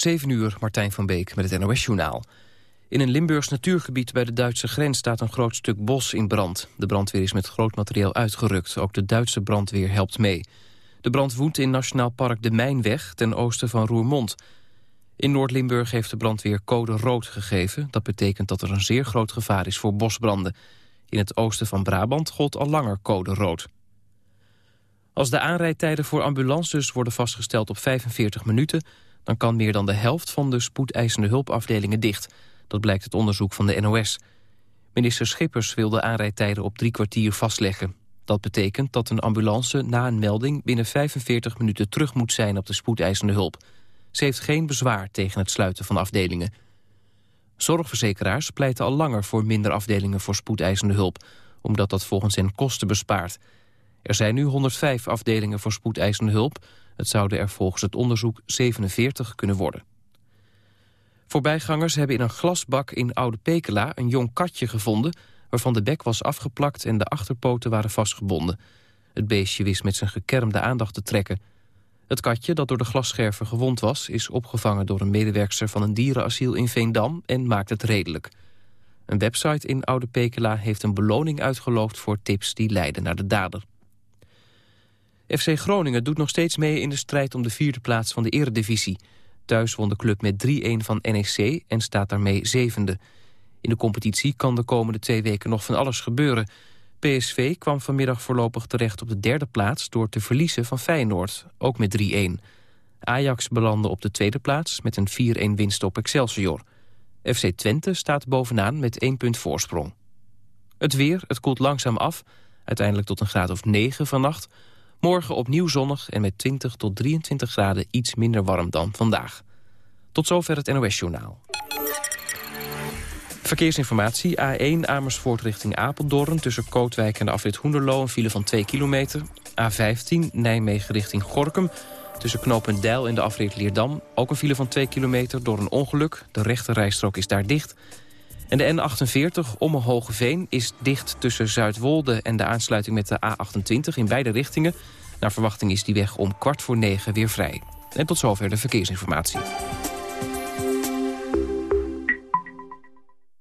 7 uur, Martijn van Beek met het NOS-journaal. In een Limburgs natuurgebied bij de Duitse grens staat een groot stuk bos in brand. De brandweer is met groot materieel uitgerukt. Ook de Duitse brandweer helpt mee. De brand woedt in Nationaal Park de Mijnweg ten oosten van Roermond. In Noord-Limburg heeft de brandweer code rood gegeven. Dat betekent dat er een zeer groot gevaar is voor bosbranden. In het oosten van Brabant gold al langer code rood. Als de aanrijdtijden voor ambulances worden vastgesteld op 45 minuten... dan kan meer dan de helft van de spoedeisende hulpafdelingen dicht. Dat blijkt het onderzoek van de NOS. Minister Schippers wil de aanrijdtijden op drie kwartier vastleggen. Dat betekent dat een ambulance na een melding binnen 45 minuten terug moet zijn op de spoedeisende hulp. Ze heeft geen bezwaar tegen het sluiten van afdelingen. Zorgverzekeraars pleiten al langer voor minder afdelingen voor spoedeisende hulp, omdat dat volgens hen kosten bespaart. Er zijn nu 105 afdelingen voor spoedeisende hulp. Het zouden er volgens het onderzoek 47 kunnen worden. Voorbijgangers hebben in een glasbak in Oude Pekela een jong katje gevonden... waarvan de bek was afgeplakt en de achterpoten waren vastgebonden. Het beestje wist met zijn gekermde aandacht te trekken. Het katje, dat door de glasscherven gewond was... is opgevangen door een medewerkster van een dierenasiel in Veendam... en maakt het redelijk. Een website in Oude Pekela heeft een beloning uitgeloofd... voor tips die leiden naar de dader. FC Groningen doet nog steeds mee in de strijd om de vierde plaats van de eredivisie. Thuis won de club met 3-1 van NEC en staat daarmee zevende. In de competitie kan de komende twee weken nog van alles gebeuren. PSV kwam vanmiddag voorlopig terecht op de derde plaats... door te verliezen van Feyenoord, ook met 3-1. Ajax belandde op de tweede plaats met een 4-1 winst op Excelsior. FC Twente staat bovenaan met één punt voorsprong. Het weer, het koelt langzaam af, uiteindelijk tot een graad of 9 vannacht... Morgen opnieuw zonnig en met 20 tot 23 graden iets minder warm dan vandaag. Tot zover het NOS-journaal. Verkeersinformatie. A1 Amersfoort richting Apeldoorn... tussen Kootwijk en de afrit Hoenderloo een file van 2 kilometer. A15 Nijmegen richting Gorkum... tussen knooppunt Deil en de afrit Leerdam... ook een file van 2 kilometer door een ongeluk. De rechte rijstrook is daar dicht... En de N28 Omme-Hogeveen is dicht tussen Zuidwolde en de aansluiting met de A28 in beide richtingen. Naar verwachting is die weg om kwart voor negen weer vrij. En tot zover de verkeersinformatie.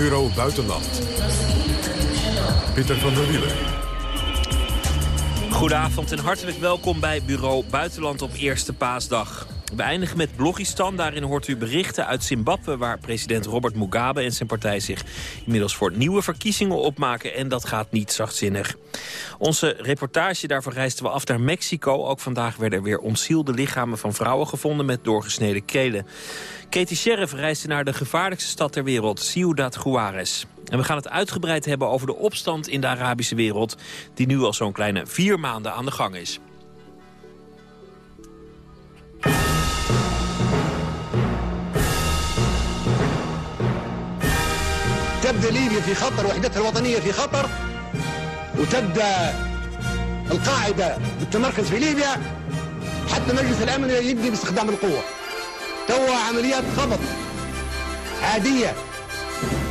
Bureau Buitenland. Pieter van der Wielen. Goedenavond en hartelijk welkom bij Bureau Buitenland op Eerste Paasdag. We eindigen met Blogistan. Daarin hoort u berichten uit Zimbabwe... waar president Robert Mugabe en zijn partij zich inmiddels voor nieuwe verkiezingen opmaken. En dat gaat niet zachtzinnig. Onze reportage daarvoor reisden we af naar Mexico. Ook vandaag werden er weer omzielde lichamen van vrouwen gevonden met doorgesneden kelen. Katie Sheriff reisde naar de gevaarlijkste stad ter wereld, Ciudad Juarez. En we gaan het uitgebreid hebben over de opstand in de Arabische wereld... die nu al zo'n kleine vier maanden aan de gang is. تبدا ليبيا في خطر وحدتها الوطنية في خطر. وتبدأ القاعدة بالتمركز في ليبيا حتى مجلس الأمن يبدي باستخدام القوة. توا عمليات خبط عادية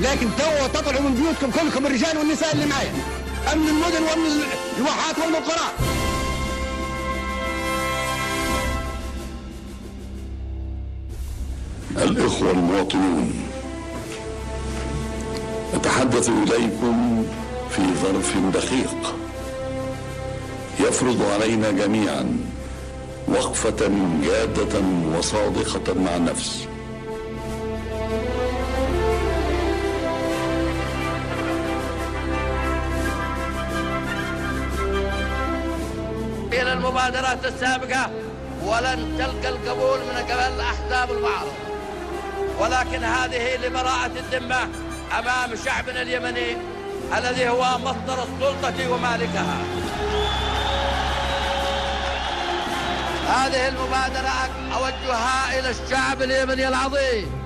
لكن توا تطلعوا من بيوتكم كلكم الرجال والنساء اللي معايا أمن المدن وأمن الواحات والقرى الإخوة المواطنون أتحدث إليكم في ظرف دقيق. يفرض علينا جميعا وقفة جادة وصادقة مع النفس. إلى المبادرات السابقة ولن تلقى القبول من قبل الأحزاب المعارضة ولكن هذه لبراءة الذمة أمام شعبنا اليمني الذي هو مصدر السلطة ومالكها. هذه المبادرة أوجهها إلى الشعب اليمني العظيم.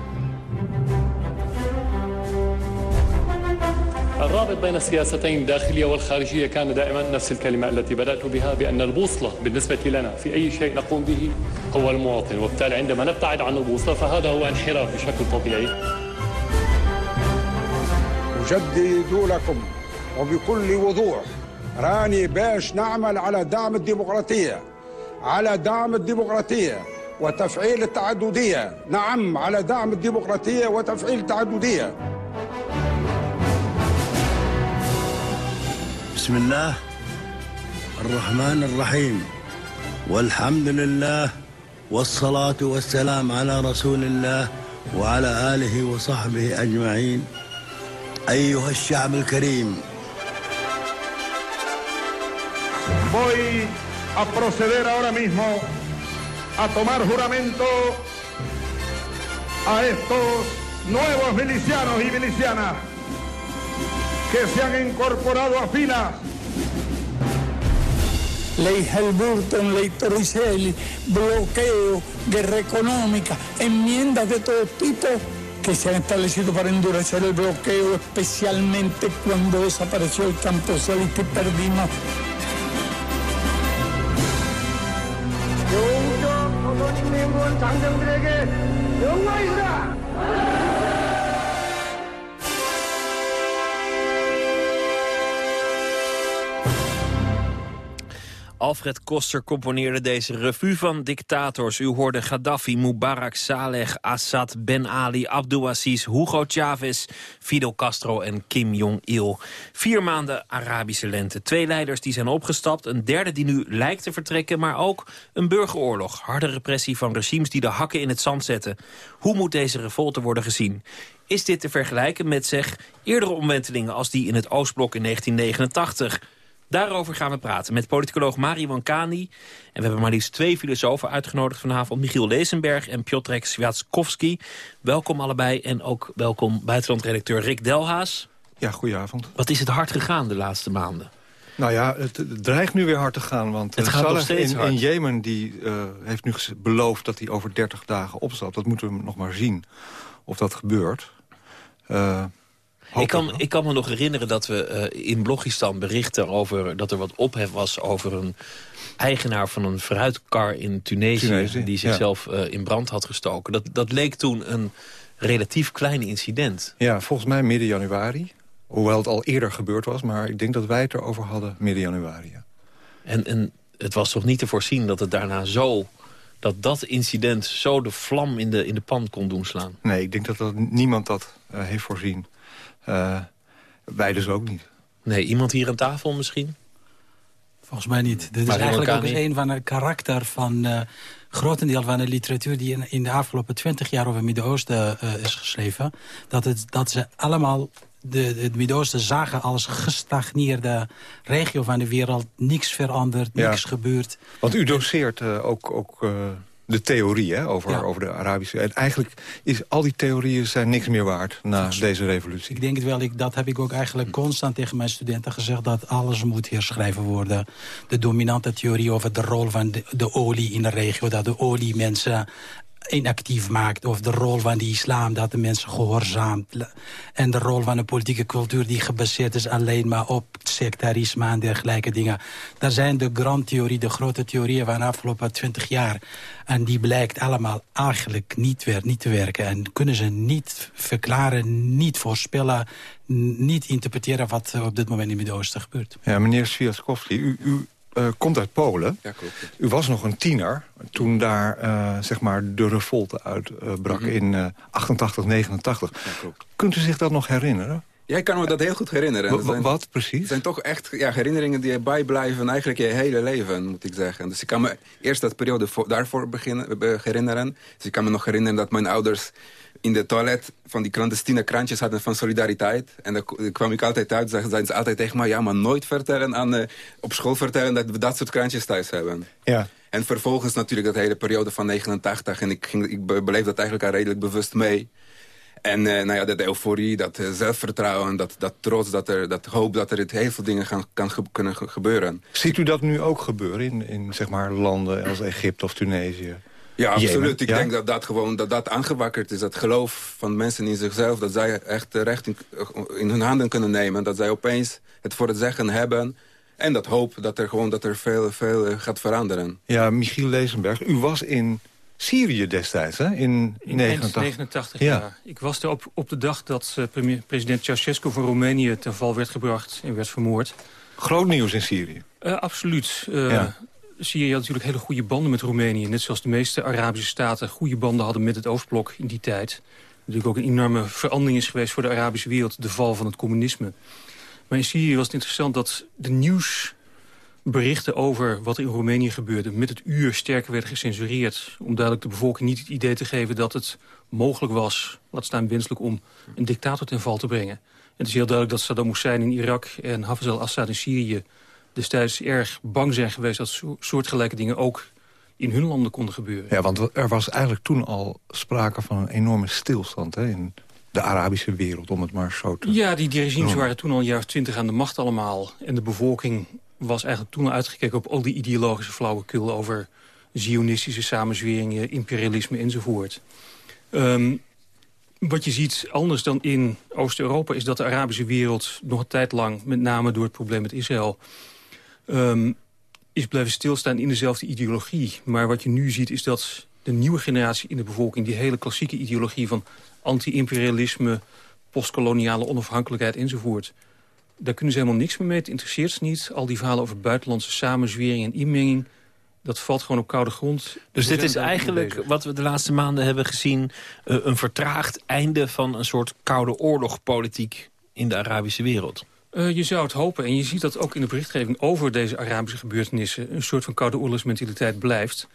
الرابط بين السياستين الداخلية والخارجية كان دائما نفس الكلمة التي بدأت بها بأن البوصلة بالنسبة لنا في أي شيء نقوم به هو المواطن وبالتالي عندما نبتعد عن البوصلة فهذا هو انحراف بشكل طبيعي. أجدد لكم وبكل وضوح. راني باش نعمل على دعم الديمقراطية على دعم الديمقراطية وتفعيل التعددية. نعم على دعم الديمقراطية وتفعيل التعددية. بسم الله الرحمن الرحيم. والحمد لله والصلاة والسلام على رسول الله وعلى آله وصحبه أجمعين. أيها الشعب الكريم Voy a proceder ahora mismo a tomar juramento a estos nuevos milicianos y milicianas que se han incorporado a filas lei Helburton, lei Torricelli, bloqueo, guerra económica, enmiendas de todo tipo que se han establecido para endurecer el bloqueo, especialmente cuando desapareció el campo socialista y perdimos. Alfred Koster componeerde deze revue van dictators. U hoorde Gaddafi, Mubarak, Saleh, Assad, Ben Ali, Abdulaziz, Hugo Chavez, Fidel Castro en Kim Jong-il. Vier maanden Arabische lente. Twee leiders die zijn opgestapt, een derde die nu lijkt te vertrekken... maar ook een burgeroorlog, harde repressie van regimes die de hakken in het zand zetten. Hoe moet deze revolte worden gezien? Is dit te vergelijken met, zeg, eerdere omwentelingen als die in het Oostblok in 1989... Daarover gaan we praten met politicoloog Mari Wankani. En we hebben maar liefst twee filosofen uitgenodigd vanavond. Michiel Lezenberg en Piotrek Swiatskowski. Welkom allebei en ook welkom buitenlandredacteur Rick Delhaas. Ja, goedenavond. Wat is het hard gegaan de laatste maanden? Nou ja, het, dreigt nu weer hard te gaan. Want het uh, gaat nog steeds in, in Jemen die, uh, heeft nu beloofd dat hij over 30 dagen opstapt. Dat moeten we nog maar zien of dat gebeurt. Uh, ik kan, ik kan me nog herinneren dat we uh, in Blogistan berichten over dat er wat ophef was over een eigenaar van een fruitkar in Tunesië, Tunesië die zichzelf ja. uh, in brand had gestoken. Dat, dat leek toen een relatief klein incident. Ja, volgens mij midden januari. Hoewel het al eerder gebeurd was, maar ik denk dat wij het erover hadden midden januari. Ja. En, en het was toch niet te voorzien dat het daarna zo dat dat incident zo de vlam in de, in de pan kon doen slaan? Nee, ik denk dat, dat niemand dat uh, heeft voorzien. Uh, wij dus ook niet. Nee, iemand hier aan tafel misschien? Volgens mij niet. Dit is eigenlijk ook eens een van het karakter van uh, grotendeel van de literatuur... die in, in de afgelopen twintig jaar over het Midden-Oosten uh, is geschreven. Dat, het, dat ze allemaal de, het Midden-Oosten zagen als gestagneerde regio van de wereld. Niks veranderd, ja. niks gebeurd. Want u doseert uh, ook... ook uh, de theorie hè, over, ja. over de Arabische... En eigenlijk is al die theorieën zijn niks meer waard na deze revolutie. Ik denk het wel, ik, dat heb ik ook eigenlijk constant tegen mijn studenten gezegd... dat alles moet herschrijven worden. De dominante theorie over de rol van de, de olie in de regio... dat de olie mensen inactief maakt. Of de rol van de islam, dat de mensen gehoorzaamt. En de rol van een politieke cultuur die gebaseerd is alleen maar op sectarisme en dergelijke dingen. Dat zijn de grand theorie, de grote theorieën van de afgelopen twintig jaar. En die blijkt allemaal eigenlijk niet, weer, niet te werken. En kunnen ze niet verklaren, niet voorspellen, niet interpreteren wat op dit moment in het Midden-Oosten gebeurt. Ja, meneer Swiatkowski, u, u uh, komt uit Polen. Ja, klopt. U was nog een tiener toen daar uh, zeg maar de revolte uitbrak uh, in 88, 89. Ja, klopt. Kunt u zich dat nog herinneren? Jij kan me dat heel goed herinneren. Zijn, wat precies? Het zijn toch echt ja, herinneringen die je bijblijven eigenlijk je hele leven, moet ik zeggen. Dus ik kan me eerst dat periode daarvoor beginnen, herinneren. Dus ik kan me nog herinneren dat mijn ouders in de toilet van die clandestine krantjes hadden van solidariteit. En daar kwam ik altijd uit, zeiden ze altijd tegen mij... ja, maar nooit vertellen aan, uh, op school vertellen dat we dat soort krantjes thuis hebben. Ja. En vervolgens natuurlijk dat hele periode van 89. En ik, ging, ik beleef dat eigenlijk al redelijk bewust mee. En uh, nou ja, dat euforie, dat uh, zelfvertrouwen, dat, dat trots, dat, er, dat hoop dat er heel veel dingen gaan, kan ge kunnen gebeuren. Ziet u dat nu ook gebeuren in, in zeg maar, landen als Egypte of Tunesië? Ja, absoluut. Ik denk dat dat gewoon dat dat aangewakkerd is. Dat geloof van mensen in zichzelf. Dat zij echt recht in, in hun handen kunnen nemen. Dat zij opeens het voor het zeggen hebben. En dat hoop dat er gewoon dat er veel, veel eh, gaat veranderen. Ja, Michiel Lezenberg, u was in Syrië destijds, hè? In, in 89. ja. Ik was er op, op de dag dat uh, premier, president Ceausescu van Roemenië... ten val werd gebracht en werd vermoord. Groot nieuws in Syrië? Uh, absoluut. Uh, ja. Syrië had natuurlijk hele goede banden met Roemenië. Net zoals de meeste Arabische staten goede banden hadden met het Oostblok in die tijd. Natuurlijk ook een enorme verandering is geweest voor de Arabische wereld. De val van het communisme. Maar in Syrië was het interessant dat de nieuwsberichten over wat in Roemenië gebeurde... met het uur sterker werden gecensureerd. Om duidelijk de bevolking niet het idee te geven dat het mogelijk was... laat staan wenselijk om een dictator ten val te brengen. Het is heel duidelijk dat Saddam Hussein in Irak en Hafez al-Assad in Syrië destijds erg bang zijn geweest... dat soortgelijke dingen ook in hun landen konden gebeuren. Ja, want er was eigenlijk toen al sprake van een enorme stilstand... Hè, in de Arabische wereld, om het maar zo te Ja, die, die regimes waren toen al een jaar of twintig aan de macht allemaal. En de bevolking was eigenlijk toen al uitgekeken op al die ideologische flauwekul... over zionistische samenzweringen, imperialisme enzovoort. Um, wat je ziet, anders dan in Oost-Europa... is dat de Arabische wereld nog een tijd lang... met name door het probleem met Israël um, is blijven stilstaan in dezelfde ideologie. Maar wat je nu ziet is dat de nieuwe generatie in de bevolking... die hele klassieke ideologie van anti-imperialisme... postkoloniale onafhankelijkheid enzovoort... daar kunnen ze helemaal niks meer mee. Het interesseert ze niet. Al die verhalen over buitenlandse samenzwering en inmenging... dat valt gewoon op koude grond. Dus dit is eigenlijk wat we de laatste maanden hebben gezien... Uh, een vertraagd einde van een soort koude oorlogpolitiek in de Arabische wereld. Uh, je zou het hopen. En je ziet dat ook in de berichtgeving over deze Arabische gebeurtenissen... een soort van koude oorlogsmentaliteit blijft.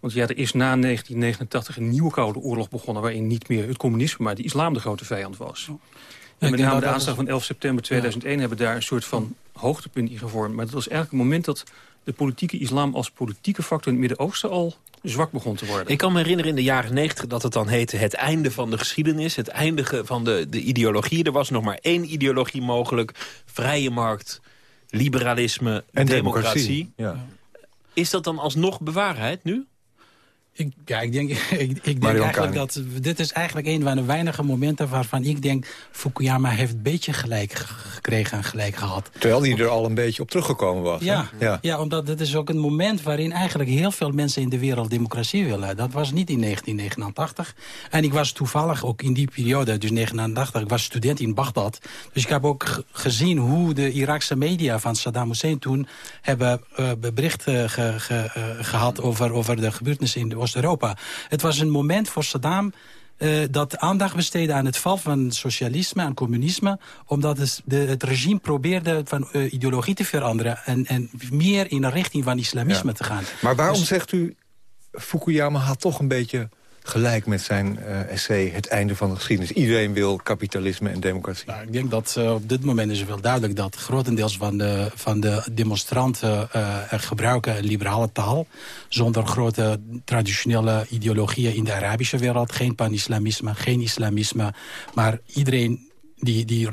Want ja, er is na 1989 een nieuwe koude oorlog begonnen... waarin niet meer het communisme, maar de islam de grote vijand was. En met name de aanslag van 11 september 2001 hebben daar een soort van hoogtepunt in gevormd. Maar dat was eigenlijk het moment dat de politieke islam als politieke factor in het Midden-Oosten al zwak begon te worden. Ik kan me herinneren in de jaren negentig dat het dan heette... het einde van de geschiedenis, het einde van de, de ideologie. Er was nog maar één ideologie mogelijk. Vrije markt, liberalisme, en democratie. Ja. Is dat dan alsnog bewaarheid nu? Ik, ja, ik denk, ik, ik denk eigenlijk dat... Dit is eigenlijk een van de weinige momenten waarvan ik denk... Fukuyama heeft een beetje gelijk gekregen en gelijk gehad. Terwijl hij er al een beetje op teruggekomen was. Ja, ja. ja. omdat dit is ook een moment waarin eigenlijk heel veel mensen in de wereld democratie willen. Dat was niet in 1989. En ik was toevallig ook in die periode, dus 1989, ik was student in Bagdad. Dus ik heb ook gezien hoe de Iraakse media van Saddam Hussein toen... hebben uh, berichten ge, ge, uh, gehad over, over de gebeurtenissen in de Oost-Europa. Het was een moment voor Saddam uh, dat aandacht besteden aan het val van socialisme en communisme... omdat het, de, het regime probeerde van uh, ideologie te veranderen... En, en meer in de richting van islamisme ja. te gaan. Maar waarom dus, zegt u... Fukuyama had toch een beetje gelijk met zijn uh, essay Het einde van de geschiedenis. Iedereen wil kapitalisme en democratie. Nou, ik denk dat uh, op dit moment is wel duidelijk... dat grotendeels van de, van de demonstranten uh, gebruiken liberale taal... zonder grote traditionele ideologieën in de Arabische wereld. Geen pan-islamisme, geen islamisme. Maar iedereen die, die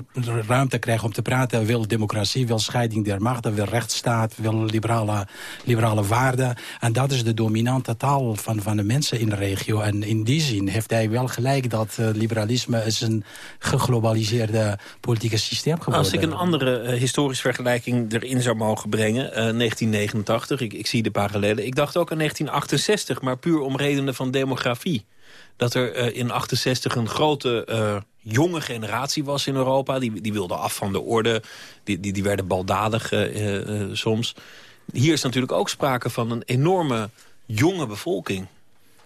ruimte krijgt om te praten... wil democratie, wil scheiding der machten, wil rechtsstaat... wil liberale, liberale waarden. En dat is de dominante taal van, van de mensen in de regio. En in die zin heeft hij wel gelijk dat uh, liberalisme... is een geglobaliseerde politieke systeem geworden. Als ik een andere uh, historische vergelijking erin zou mogen brengen... Uh, 1989, ik, ik zie de parallellen. Ik dacht ook aan 1968, maar puur om redenen van demografie dat er uh, in 68 een grote uh, jonge generatie was in Europa. Die, die wilde af van de orde. Die, die, die werden baldadig uh, soms. Hier is natuurlijk ook sprake van een enorme jonge bevolking.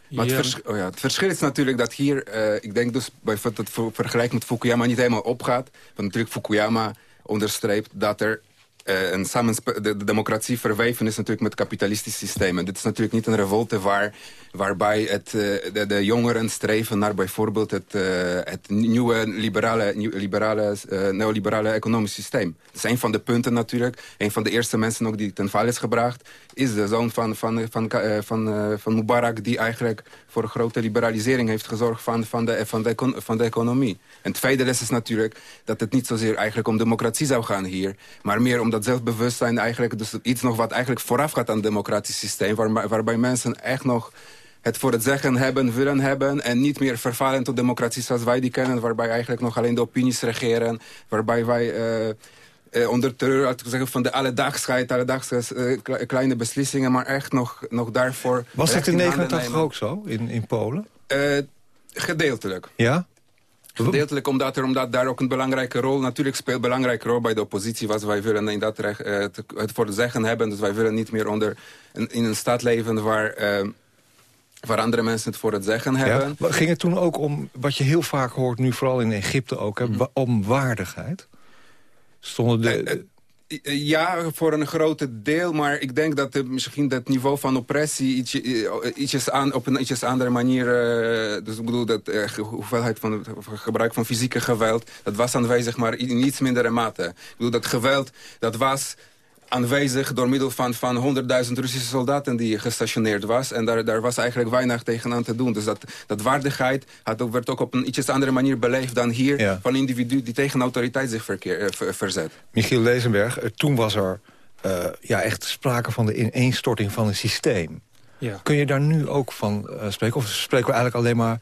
Maar het, vers oh ja, het, verschil is natuurlijk dat hier, uh, ik denk dus bijvoorbeeld het vergelijk met Fukuyama niet helemaal opgaat. Want natuurlijk Fukuyama onderstreept dat er een de, de, democratie verweven is natuurlijk met kapitalistische systemen. Dit is natuurlijk niet een revolte waar, waarbij het, uh, de, de, jongeren streven naar bijvoorbeeld het, uh, het nieuwe liberale, liberale, neoliberale economisch systeem. Dat is een van de punten natuurlijk. Een van de eerste mensen ook die ten val is gebracht is de zoon van, van, van, van, van, Mubarak die eigenlijk voor een grote liberalisering heeft gezorgd van, van, de, van, de, van de economie. En tweede les is natuurlijk dat het niet zozeer eigenlijk om democratie zou gaan hier, maar meer om dat zelfbewustzijn eigenlijk, dus iets nog wat eigenlijk vooraf gaat aan het democratisch systeem, waar, waarbij mensen echt nog het voor het zeggen hebben, willen hebben... en niet meer vervallen tot democratie zoals wij die kennen... waarbij eigenlijk nog alleen de opinies regeren... waarbij wij uh, uh, onder terreur zeggen, van de alledaagsheid... alledaagse uh, kleine beslissingen, maar echt nog, nog daarvoor... Was dat in 89 ook zo, in, in Polen? gedeeltelijk. Ja? Gedeeltelijk omdat, er, omdat daar ook een belangrijke rol... natuurlijk speelt een belangrijke rol bij de oppositie... wat wij willen in dat recht, uh, het voor te zeggen hebben. Dus wij willen niet meer onder in een staat leven waar... Uh, waar andere mensen het voor het zeggen hebben. Ja. Ging het toen ook om, wat je heel vaak hoort, nu vooral in Egypte ook... Hè, mm. om waardigheid? Stonden de... Uh, ja, voor een grote deel, maar ik denk dat misschien dat niveau van oppressie ietsje, eh, ietsjes aan, op een ietsjes andere manier... Uh, dus ik bedoel, dat uh, hoeveelheid van gebruik van fysieke geweld... dat was aanwezig, maar in iets mindere mate. Ik bedoel, dat geweld, dat was aanwezig door middel van, van 100.000 Russische soldaten die gestationeerd was. En daar, daar was eigenlijk weinig tegenaan te doen. Dus dat, dat waardigheid had ook, werd ook op een iets andere manier beleefd dan hier... van individu die tegen autoriteit zich verkeer, uh, verzet. Michiel Lezenberg, uh, toen was er uh, ja, echt sprake van de ineenstorting van een systeem. Ja. Kun je daar nu ook van spreken? Of spreken we eigenlijk alleen maar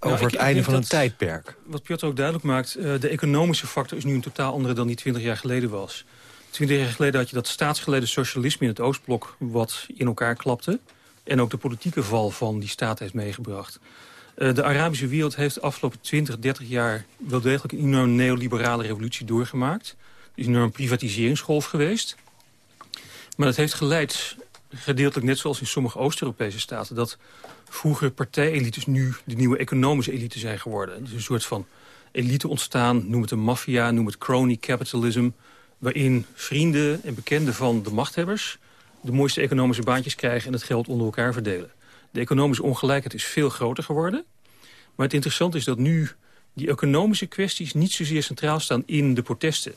over nou, het einde van een tijdperk? Wat Piotr ook duidelijk maakt... de economische factor is nu een totaal andere dan die 20 jaar geleden was... Twintig jaar geleden had je dat staatsgeleden socialisme in het Oostblok... wat in elkaar klapte. En ook de politieke val van die staat heeft meegebracht. Uh, de Arabische wereld heeft de afgelopen 20, 30 jaar... wel degelijk een enorme neoliberale revolutie doorgemaakt. Er is een enorme privatiseringsgolf geweest. Maar dat heeft geleid, gedeeltelijk net zoals in sommige Oost-Europese staten... dat vroeger partijelites nu de nieuwe economische elite zijn geworden. Dus een soort van elite ontstaan, noem het een maffia, noem het crony capitalism waarin vrienden en bekenden van de machthebbers... de mooiste economische baantjes krijgen en het geld onder elkaar verdelen. De economische ongelijkheid is veel groter geworden. Maar het interessante is dat nu die economische kwesties... niet zozeer centraal staan in de protesten.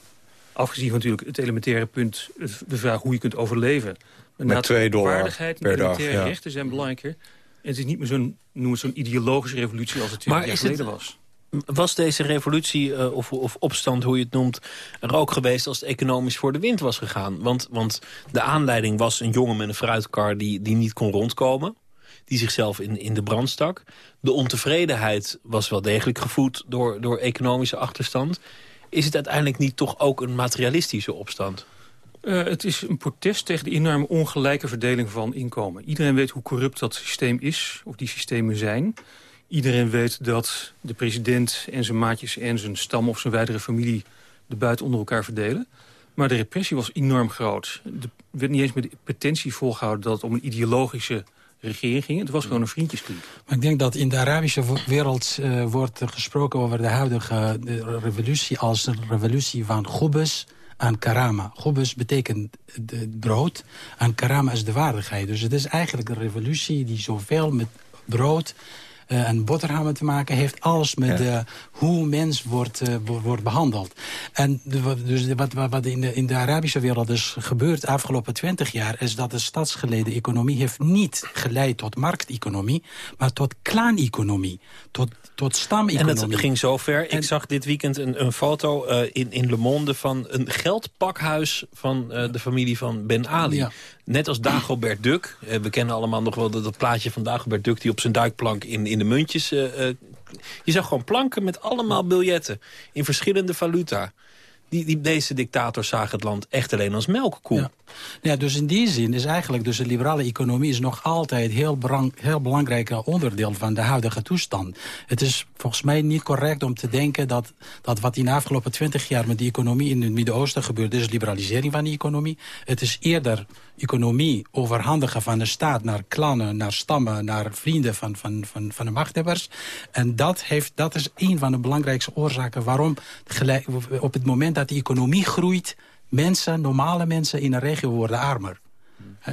Afgezien van natuurlijk het elementaire punt, de vraag hoe je kunt overleven. Met twee dollar waardigheid en elementaire rechten zijn belangrijker. En het is niet meer zo'n zo'n ideologische revolutie als het 20 jaar geleden was was deze revolutie uh, of, of, opstand, hoe je het noemt... er ook geweest als het economisch voor de wind was gegaan? Want, want de aanleiding was een jongen met een fruitkar die, die niet kon rondkomen. Die zichzelf in, in de brand stak. De ontevredenheid was wel degelijk gevoed door, door economische achterstand. Is het uiteindelijk niet toch ook een materialistische opstand? Uh, het is een protest tegen de enorme ongelijke verdeling van inkomen. Iedereen weet hoe corrupt dat systeem is, of die systemen zijn... Iedereen weet dat de president en zijn maatjes en zijn stam of zijn wijdere familie de buiten onder elkaar verdelen. Maar de repressie was enorm groot. Er werd niet eens met de pretentie volgehouden dat het om een ideologische regering ging. Het was gewoon een vriendjeskliniek. Maar ik denk dat in de Arabische wereld uh, wordt gesproken over de huidige de revolutie als een revolutie van Gubus aan karama. Gubus betekent de brood en karama is de waardigheid. Dus het is eigenlijk een revolutie die zoveel met brood uh, en boterhammen te maken heeft. Alles met ja. hoe mens wordt, uh, wordt behandeld. En de, dus wat, wat in, de, in de Arabische wereld is gebeurd de afgelopen twintig jaar... is dat de stadsgeleden economie heeft niet geleid tot markteconomie... maar tot klaaneconomie, tot tot stameconomie. En het ging zo ver. Ik zag dit weekend een, een foto in, in Le Monde van een geldpakhuis van de familie van Ben Ali. Ja. Net als Dagobert Duck. Uh, we kennen allemaal nog wel dat, plaatje van Dagobert Duck... die op zijn duikplank in, in de muntjes... je zag gewoon planken met allemaal biljetten in verschillende valuta die, die, deze dictators zagen het land echt alleen als melkkoe. Ja. ja. dus in die zin is eigenlijk dus de liberale economie... is nog altijd heel, heel belangrijk onderdeel van de huidige toestand. Het is volgens mij niet correct om te denken... dat, dat wat in de afgelopen twintig jaar met die economie in het Midden-Oosten gebeurt... is liberalisering van die economie. Het is eerder economie overhandigen van de staat naar klannen, naar stammen, naar vrienden van, van, van, van de machthebbers. En dat, heeft, dat is een van de belangrijkste oorzaken waarom op het moment dat de economie groeit, mensen, normale mensen in een regio worden armer.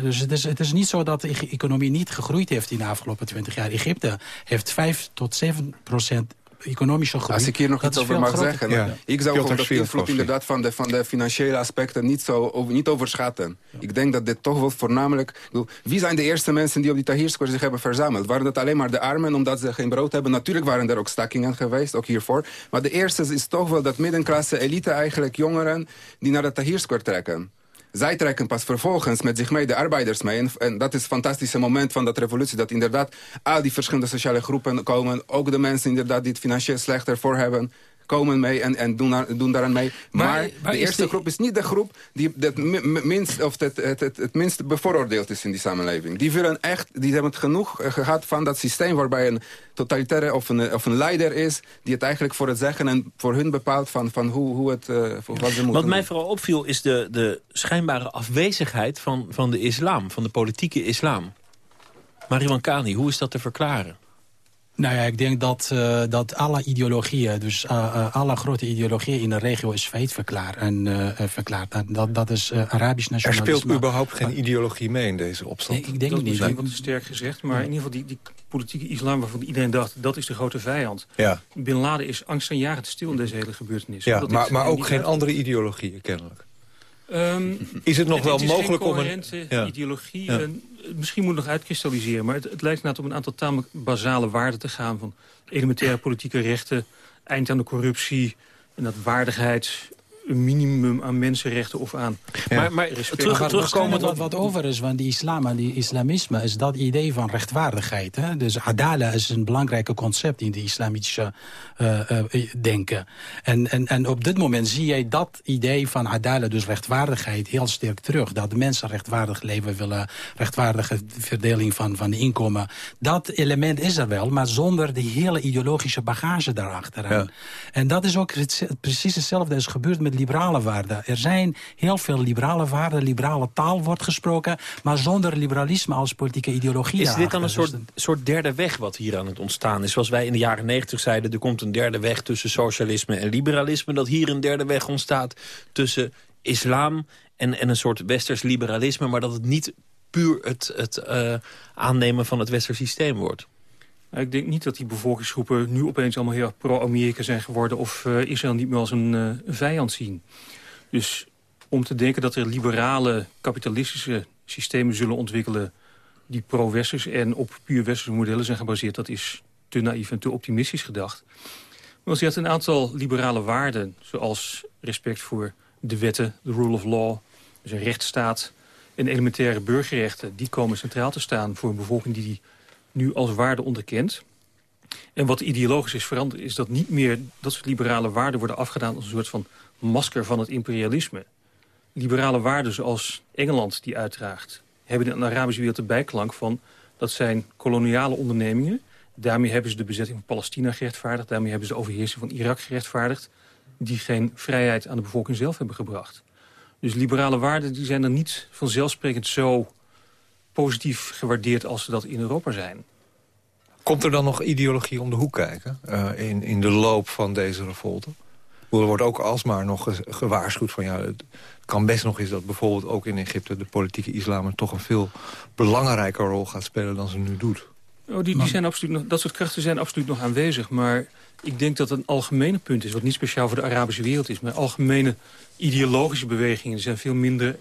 Dus het is, het is niet zo dat de economie niet gegroeid heeft in de afgelopen 20 jaar. Egypte heeft 5 tot 7 procent economische groei. Als ik hier nog iets over mag zeggen. Ik zou gewoon de invloed inderdaad van de, van de financiële aspecten niet, zo, over, niet overschatten. Ik denk dat dit toch wel voornamelijk... wie zijn de eerste mensen die op die Tahrir Square zich hebben verzameld? Waren dat alleen maar de armen omdat ze geen brood hebben? Natuurlijk waren er ook stakingen geweest, ook hiervoor. Maar de eerste is toch wel dat middenklasse elite eigenlijk jongeren die naar de Tahrir Square trekken. Zij trekken pas vervolgens met zich mee de arbeiders mee. En, dat is het fantastische moment van dat revolutie. Dat inderdaad al die verschillende sociale groepen komen. Ook de mensen inderdaad die het financieel slechter voor hebben komen mee en, en doen, doen daaraan mee. Maar, de eerste groep is niet de groep die het minst, of het, het, het, het minst bevooroordeeld is in die samenleving. Die, willen echt, die hebben het genoeg eh, gehad van dat systeem waarbij een totalitaire of een, of een leider is... die het eigenlijk voor het zeggen en voor hun bepaalt van, van hoe, hoe het, uh, wat ze moeten Wat mij vooral opviel is de, de schijnbare afwezigheid van, van de islam, van de politieke islam. Mariwan Kani, hoe is dat te verklaren? Nou ja, ik denk dat, uh, dat alle ideologieën, dus uh, uh, alle grote ideologieën in de regio is failliet verklaard. En, verklaard. Dat, dat is Arabisch nationalisme. Er speelt überhaupt geen ideologie mee in deze opstand? Nee, ik denk dat niet. Dat is wat sterk gezegd, maar in ieder geval die, die politieke islam waarvan iedereen dacht, dat is de grote vijand. Ja. Bin Laden is angstaanjagend stil in deze hele gebeurtenis. Ja, maar, maar ook geen andere ideologieën kennelijk. Um, is het nog wel mogelijk om een... Ja. ideologie. Ja misschien moet nog uitkristalliseren... maar het, het lijkt inderdaad om een aantal tamelijk basale waarden te gaan... van elementaire politieke rechten, eind aan de corruptie... en dat waardigheid, een minimum aan mensenrechten of aan maar, maar terug, terugkomen wat, wat over is van die islam en die islamisme... is dat idee van rechtvaardigheid. Hè? Dus adala is een belangrijk concept in de islamitische uh, uh, denken. En, en, en op dit moment zie je dat idee van adala, dus rechtvaardigheid... heel sterk terug. Dat de mensen rechtvaardig leven willen, rechtvaardige verdeling van, van inkomen. Dat element is er wel, maar zonder de hele ideologische bagage daarachter. Ja. En dat is ook precies hetzelfde als gebeurd met liberale waarden. Er zijn heel veel liberale waarden, liberale taal wordt gesproken... maar zonder liberalisme als politieke ideologie. Is dit dan een soort, soort derde weg wat hier aan het ontstaan is? Zoals wij in de jaren negentig zeiden, er komt een derde weg tussen socialisme en liberalisme... dat hier een derde weg ontstaat tussen islam en, en een soort westers liberalisme... maar dat het niet puur het, het uh, aannemen van het westers systeem wordt. Nou, ik denk niet dat die bevolkingsgroepen nu opeens allemaal heel pro-Amerika zijn geworden... of uh, Israël niet meer als een uh, vijand zien. Dus om te denken dat er liberale kapitalistische systemen zullen ontwikkelen... die pro-westers en op puur westerse modellen zijn gebaseerd... dat is te naïef en te optimistisch gedacht. Maar je hebt een aantal liberale waarden... zoals respect voor de wetten, de rule of law, dus een rechtsstaat... en elementaire burgerrechten, die komen centraal te staan... voor een bevolking die die nu als waarde onderkent. En wat ideologisch is veranderd is dat niet meer dat soort liberale waarden worden afgedaan als een soort van masker van het imperialisme. Liberale waarden zoals Engeland die uitdraagt, hebben in de Arabische wereld de bijklank van dat zijn koloniale ondernemingen. Daarmee hebben ze de bezetting van Palestina gerechtvaardigd. Daarmee hebben ze de overheersing van Irak gerechtvaardigd. Die geen vrijheid aan de bevolking zelf hebben gebracht. Dus liberale waarden die zijn er niet vanzelfsprekend zo positief gewaardeerd als ze dat in Europa zijn. Komt er dan nog ideologie om de hoek kijken uh, in, in de loop van deze revolte? Er wordt ook alsmaar nog gewaarschuwd van... ja, het kan best nog eens dat bijvoorbeeld ook in Egypte... de politieke islam toch een veel belangrijker rol gaat spelen dan ze nu doet. Oh, die, die zijn absoluut nog, dat soort krachten zijn absoluut nog aanwezig. Maar ik denk dat het een algemene punt is... wat niet speciaal voor de Arabische wereld is... maar algemene ideologische bewegingen zijn veel minder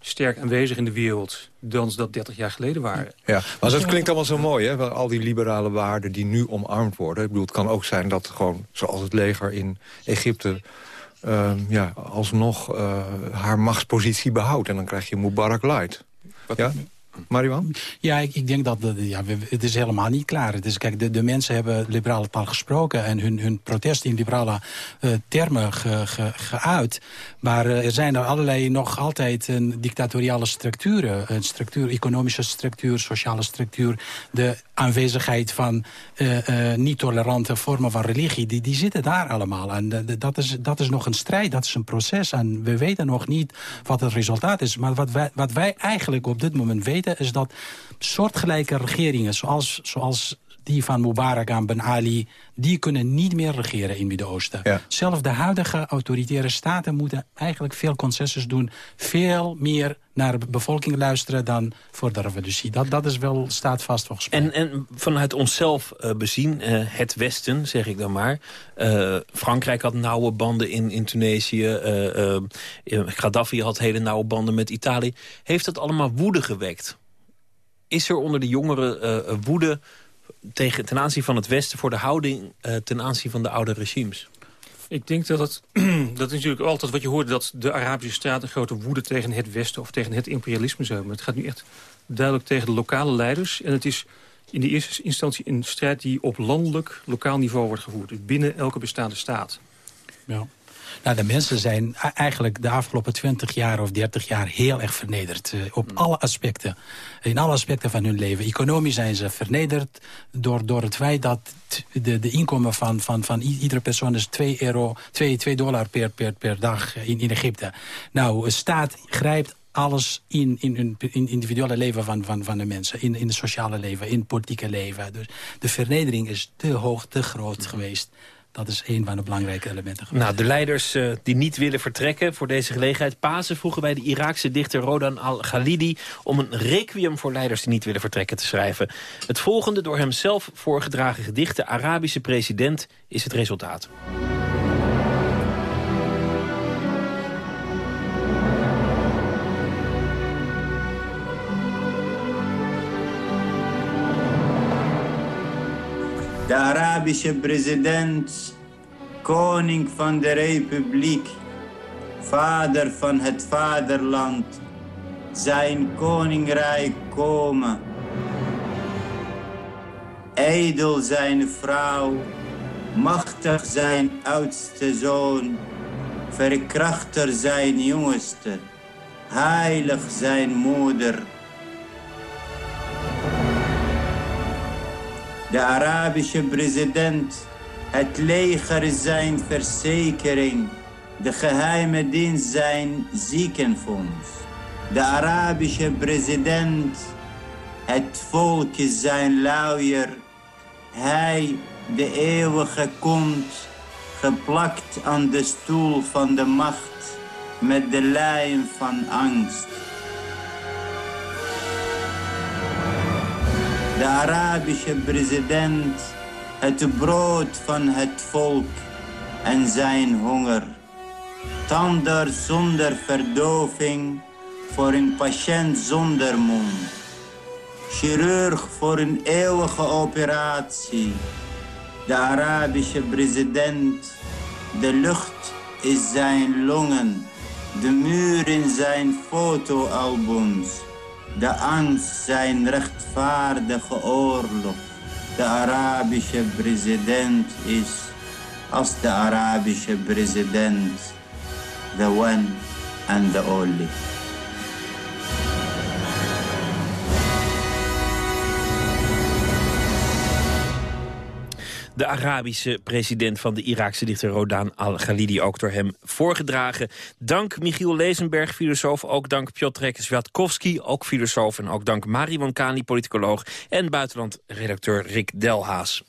sterk aanwezig in de wereld dan ze dat 30 jaar geleden waren. Ja, maar dat klinkt allemaal zo mooi, hè? Al die liberale waarden die nu omarmd worden. Ik bedoel, het kan ook zijn dat gewoon, zoals het leger in Egypte... Uh, ja, alsnog uh, haar machtspositie behoudt. En dan krijg je Mubarak light. Wat, ja? Mariwan? Ja, ik, ik denk dat ja, het is helemaal niet klaar. Het is, kijk, de, de mensen hebben liberale taal gesproken... en hun, hun protest in liberale uh, termen ge, ge, geuit. Maar uh, er zijn er allerlei nog altijd een dictatoriale structuren. Een structuur, economische structuur, sociale structuur. De aanwezigheid van uh, niet-tolerante vormen van religie. Die, die zitten daar allemaal. En dat, is, dat is nog een strijd, dat is een proces. En we weten nog niet wat het resultaat is. Maar wat wij, wat wij eigenlijk op dit moment weten... is dat soortgelijke regeringen, zoals, zoals die van Mubarak en Ben Ali... die kunnen niet meer regeren in het Midden-Oosten. Ja. Zelfs de huidige autoritaire staten moeten eigenlijk veel concessies doen. Veel meer naar de bevolking luisteren dan voor de revolutie. Dat, dat is wel, staat vast volgens mij. En, en vanuit onszelf uh, bezien, uh, het Westen, zeg ik dan maar. Uh, Frankrijk had nauwe banden in, in Tunesië. Gaddafi had hele nauwe banden met Italië. Heeft dat allemaal woede gewekt? Is er onder de jongeren woede tegen, ten aanzien van het Westen... voor de houding uh, ten aanzien van de oude regimes? Ik denk dat het, dat is natuurlijk altijd wat je hoort... dat de Arabische staat een grote woede tegen het Westen... of tegen het imperialisme zou hebben. Het gaat nu echt duidelijk tegen de lokale leiders. En het is in de eerste instantie een strijd die op landelijk, lokaal niveau wordt gevoerd. Dus binnen elke bestaande staat. Ja. Nou, de mensen zijn eigenlijk de afgelopen 20 jaar of 30 jaar heel erg vernederd. Uh, op mm. alle aspecten. In alle aspecten van hun leven. Economisch zijn ze vernederd door, door het feit dat de, de inkomen van, van, van iedere persoon is 2, euro, 2, 2 dollar per, per, per dag in, in Egypte. Nou, de staat grijpt alles in, in hun in individuele leven van, van, van de mensen. In, in het sociale leven, in het politieke leven. Dus de vernedering is te hoog, te groot mm. geweest. Dat is een van de belangrijke elementen. Nou, de leiders uh, die niet willen vertrekken voor deze gelegenheid... Pasen vroegen bij de Iraakse dichter Rodan al-Ghalidi... om een requiem voor leiders die niet willen vertrekken te schrijven. Het volgende door hem zelf voorgedragen gedicht... De Arabische president is het resultaat. De Arabische president, koning van de republiek, vader van het vaderland, zijn koninkrijk komen. Ijdel zijn vrouw, machtig zijn oudste zoon, verkrachter zijn jongste, heilig zijn moeder. De Arabische president, het leger zijn verzekering, de geheime dienst zijn ziekenfonds. De Arabische president, het volk zijn luier. Hij, de eeuwige, komt, geplakt aan de stoel van de macht, met de lijn van angst. De Arabische president, het brood van het volk en zijn honger. Tander zonder verdoving voor een patiënt zonder mond. Chirurg voor een eeuwige operatie. De Arabische president, de lucht is zijn longen. De muren zijn fotoalbums. De angst zijn rechtvaardige oorlog. De Arabische president is als de Arabische president. The one and the only. De Arabische president van de Iraakse dichter Rodan al-Ghalidi... ook door hem voorgedragen. Dank Michiel Lezenberg, filosoof. Ook dank Piotr Zwiatkowski, ook filosoof. En ook dank Mari Wankani, politicoloog. En buitenlandredacteur Rick Delhaas.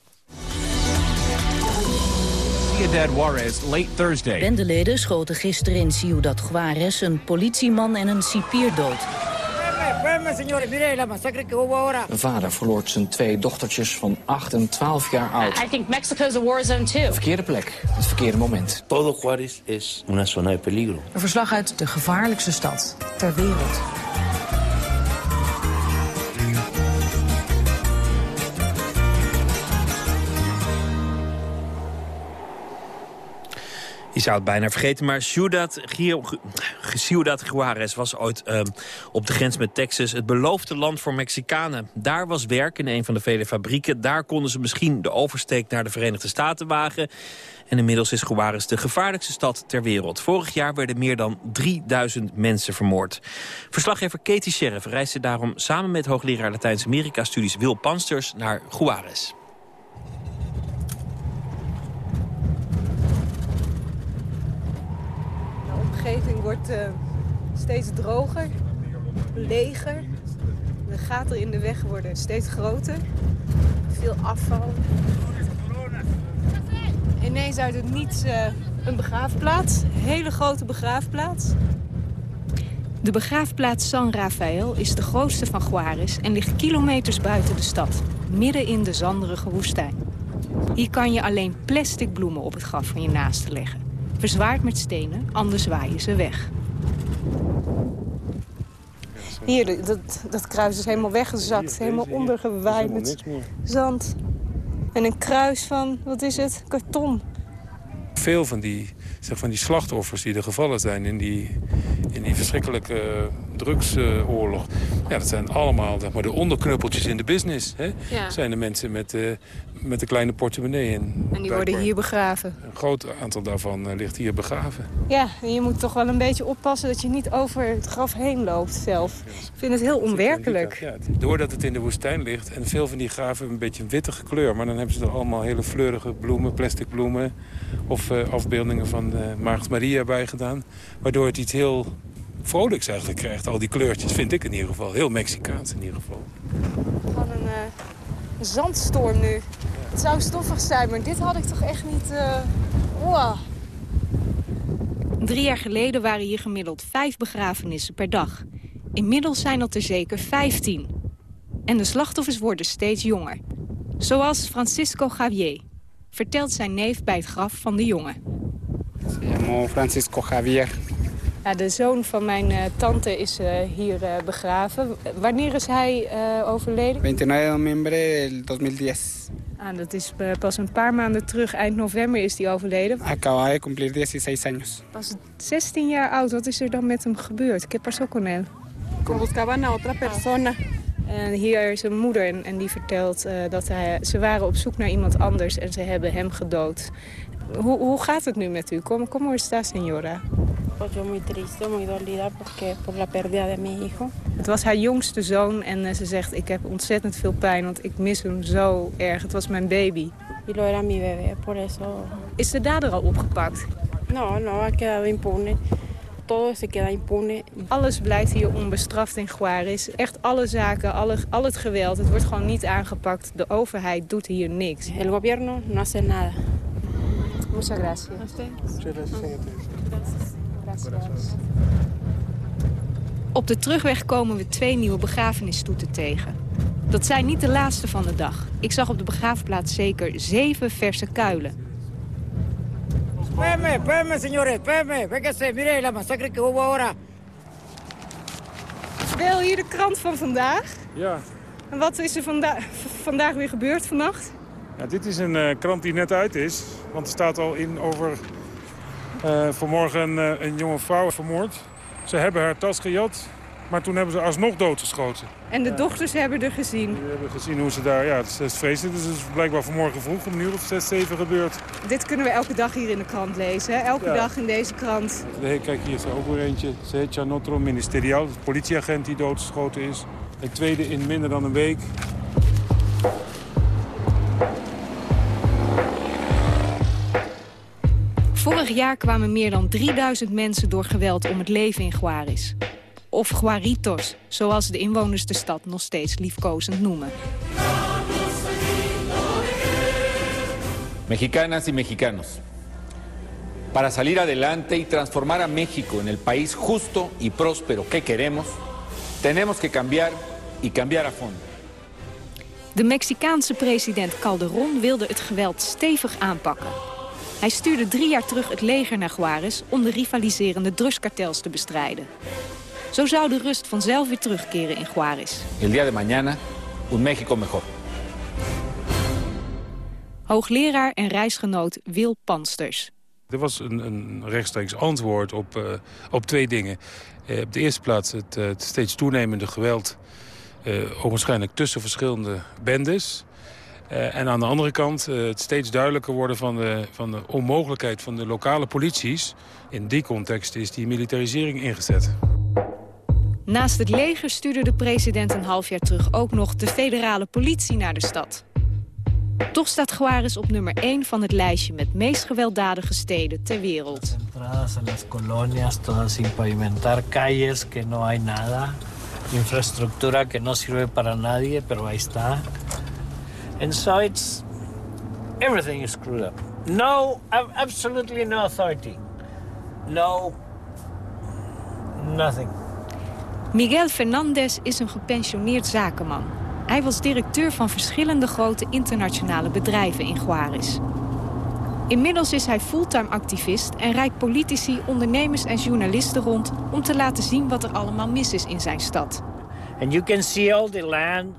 Juarez late Thursday. Bendeleden schoten gisteren in Ciudad Juarez een politieman en een cipier dood. Een vader verloor zijn twee dochtertjes van 8 en 12 jaar oud. I think Mexico is a war zone too. De verkeerde plek, het verkeerde moment. Todo Juárez is una zona de peligro. Een verslag uit de gevaarlijkste stad ter wereld. Je zou het bijna vergeten, maar Ciudad, Ciudad Juarez was ooit uh, op de grens met Texas het beloofde land voor Mexicanen. Daar was werk in een van de vele fabrieken. Daar konden ze misschien de oversteek naar de Verenigde Staten wagen. En inmiddels is Juarez de gevaarlijkste stad ter wereld. Vorig jaar werden meer dan 3000 mensen vermoord. Verslaggever Katie Sheriff reisde daarom samen met hoogleraar Latijns-Amerika-studies Wil Pansters naar Juarez. Omgeving wordt uh, steeds droger, leger. De gaten in de weg worden steeds groter. Veel afval. Ineens uit het niets uh, een begraafplaats. Een hele grote begraafplaats. De begraafplaats San Rafael is de grootste van Juarez en ligt kilometers buiten de stad. Midden in de zanderige woestijn. Hier kan je alleen plastic bloemen op het graf van je naaste leggen. Verzwaard met stenen, anders waaien ze weg. Hier, dat, dat kruis is helemaal weggezakt. helemaal ondergewaaid met zand. En een kruis van, wat is het, karton. Veel van die, zeg, van die slachtoffers die er gevallen zijn in die, in die verschrikkelijke drugsoorlog. Ja, dat zijn allemaal zeg maar, de onderknuppeltjes in de business. Hè? Ja. zijn de mensen met, uh, met een kleine portemonnee. En, en die worden hier begraven? Een groot aantal daarvan uh, ligt hier begraven. Ja, en je moet toch wel een beetje oppassen dat je niet over het graf heen loopt zelf. Ik vind het heel onwerkelijk. Ja, doordat het in de woestijn ligt en veel van die graven hebben een beetje een wittige kleur. Maar dan hebben ze er allemaal hele fleurige bloemen, plastic bloemen... of uh, afbeeldingen van de Maagd Maria bij gedaan. Waardoor het iets heel vrolijks eigenlijk krijgt. Al die kleurtjes vind ik in ieder geval. Heel Mexicaans in ieder geval. Gewoon een, uh, zandstorm nu. Het zou stoffig zijn, maar dit had ik toch echt niet... Uh... Wow. Drie jaar geleden waren hier gemiddeld vijf begrafenissen per dag. Inmiddels zijn dat er zeker vijftien. En de slachtoffers worden steeds jonger. Zoals Francisco Javier, vertelt zijn neef bij het graf van de jongen. Francisco Javier. Ja, de zoon van mijn uh, tante is uh, hier uh, begraven. Wanneer is hij overleden? 29 november 2010. Ah, dat is pas een paar maanden terug. Eind november is hij overleden. Acaba de cumplir 16 años. Pas 16 jaar oud. Wat is er dan met hem gebeurd? ¿Qué pasó con él? Buscaban a otra persona. En hier is een moeder en, en die vertelt dat hij, ze waren op zoek naar iemand anders en ze hebben hem gedood. Hoe, hoe gaat het nu met u? Kom, ¿Cómo está, señora? Pues yo muy triste, muy dolida porque por la pérdida de mi hijo. Het was haar jongste zoon en uh, ze zegt ik heb ontzettend veel pijn, want ik mis hem zo erg. Het was mijn baby. Y lo era mi bebé, por eso. Is de dader al opgepakt? No, no, ha quedado impune. Todo se queda impune. Alles blijft hier onbestraft in Juarez. Echt alle zaken, alle, al het geweld, het wordt gewoon niet aangepakt. De overheid doet hier niks. El gobierno no hace nada. Muchas gracias. Muchas gracias. Op de terugweg komen we twee nieuwe begrafenisstoeten tegen. Dat zijn niet de laatste van de dag. Ik zag op de begraafplaats zeker zeven verse kuilen. Espérame, espérame, señores, espérame. Véngase, mire la masacre que hubo ahora. Wil hier de krant van vandaag? Ja. En wat is er vanda vandaag weer gebeurd vannacht? Ja, dit is een uh, krant die net uit is. Want er staat al in over uh, vanmorgen een, uh, een jonge vrouw vermoord. Ze hebben haar tas gejat, maar toen hebben ze alsnog doodgeschoten. En de dochters hebben er gezien? Die hebben gezien hoe ze daar... Ja, het is, vreselijk. Dus het is blijkbaar vanmorgen vroeg, om een uur of zes, zeven gebeurd. Dit kunnen we elke dag hier in de krant lezen, hè? Elke ja. dag in deze krant. Nee, kijk, hier is er ook weer eentje. Secha Notro, ministeriaal. De politieagent die doodgeschoten is. Een tweede in minder dan een week. Vorig jaar kwamen meer dan 3000 mensen door geweld om het leven in Juarez. Of Juaritos, zoals de inwoners de stad nog steeds liefkozend noemen. Mexicanas y mexicanos. Para salir adelante y transformar a México en el país justo y próspero que queremos, tenemos que cambiar y cambiar a fondo. De Mexicaanse president Calderón wilde het geweld stevig aanpakken. Hij stuurde drie jaar terug het leger naar Juarez om de rivaliserende drugskartels te bestrijden. Zo zou de rust vanzelf weer terugkeren in Juarez. El día de mañana, un México mejor. Hoogleraar en reisgenoot Wil Pansters. Er was een, een rechtstreeks antwoord op, uh, op twee dingen. Uh, op de eerste plaats het, uh, het steeds toenemende geweld... waarschijnlijk tussen verschillende bendes. En aan de andere kant het steeds duidelijker worden van de, van de onmogelijkheid van de lokale polities. In die context is die militarisering ingezet. Naast het leger stuurde de president een half jaar terug ook nog de federale politie naar de stad. Toch staat Juarez op nummer 1 van het lijstje met meest gewelddadige steden ter wereld. Entradas las colonias, todas sin pavimentar, calles que no hay nada, infraestructura que no sirve para nadie, pero ahí está. And so it's everything is screwed up. No, absolutely no authority. No, nothing. Miguel Fernandez is een gepensioneerd zakenman. Hij was directeur van verschillende grote internationale bedrijven in Juarez. Inmiddels is hij fulltime activist en rijdt politici, ondernemers en journalisten rond... om te laten zien wat er allemaal mis is in zijn stad. And you can see all the land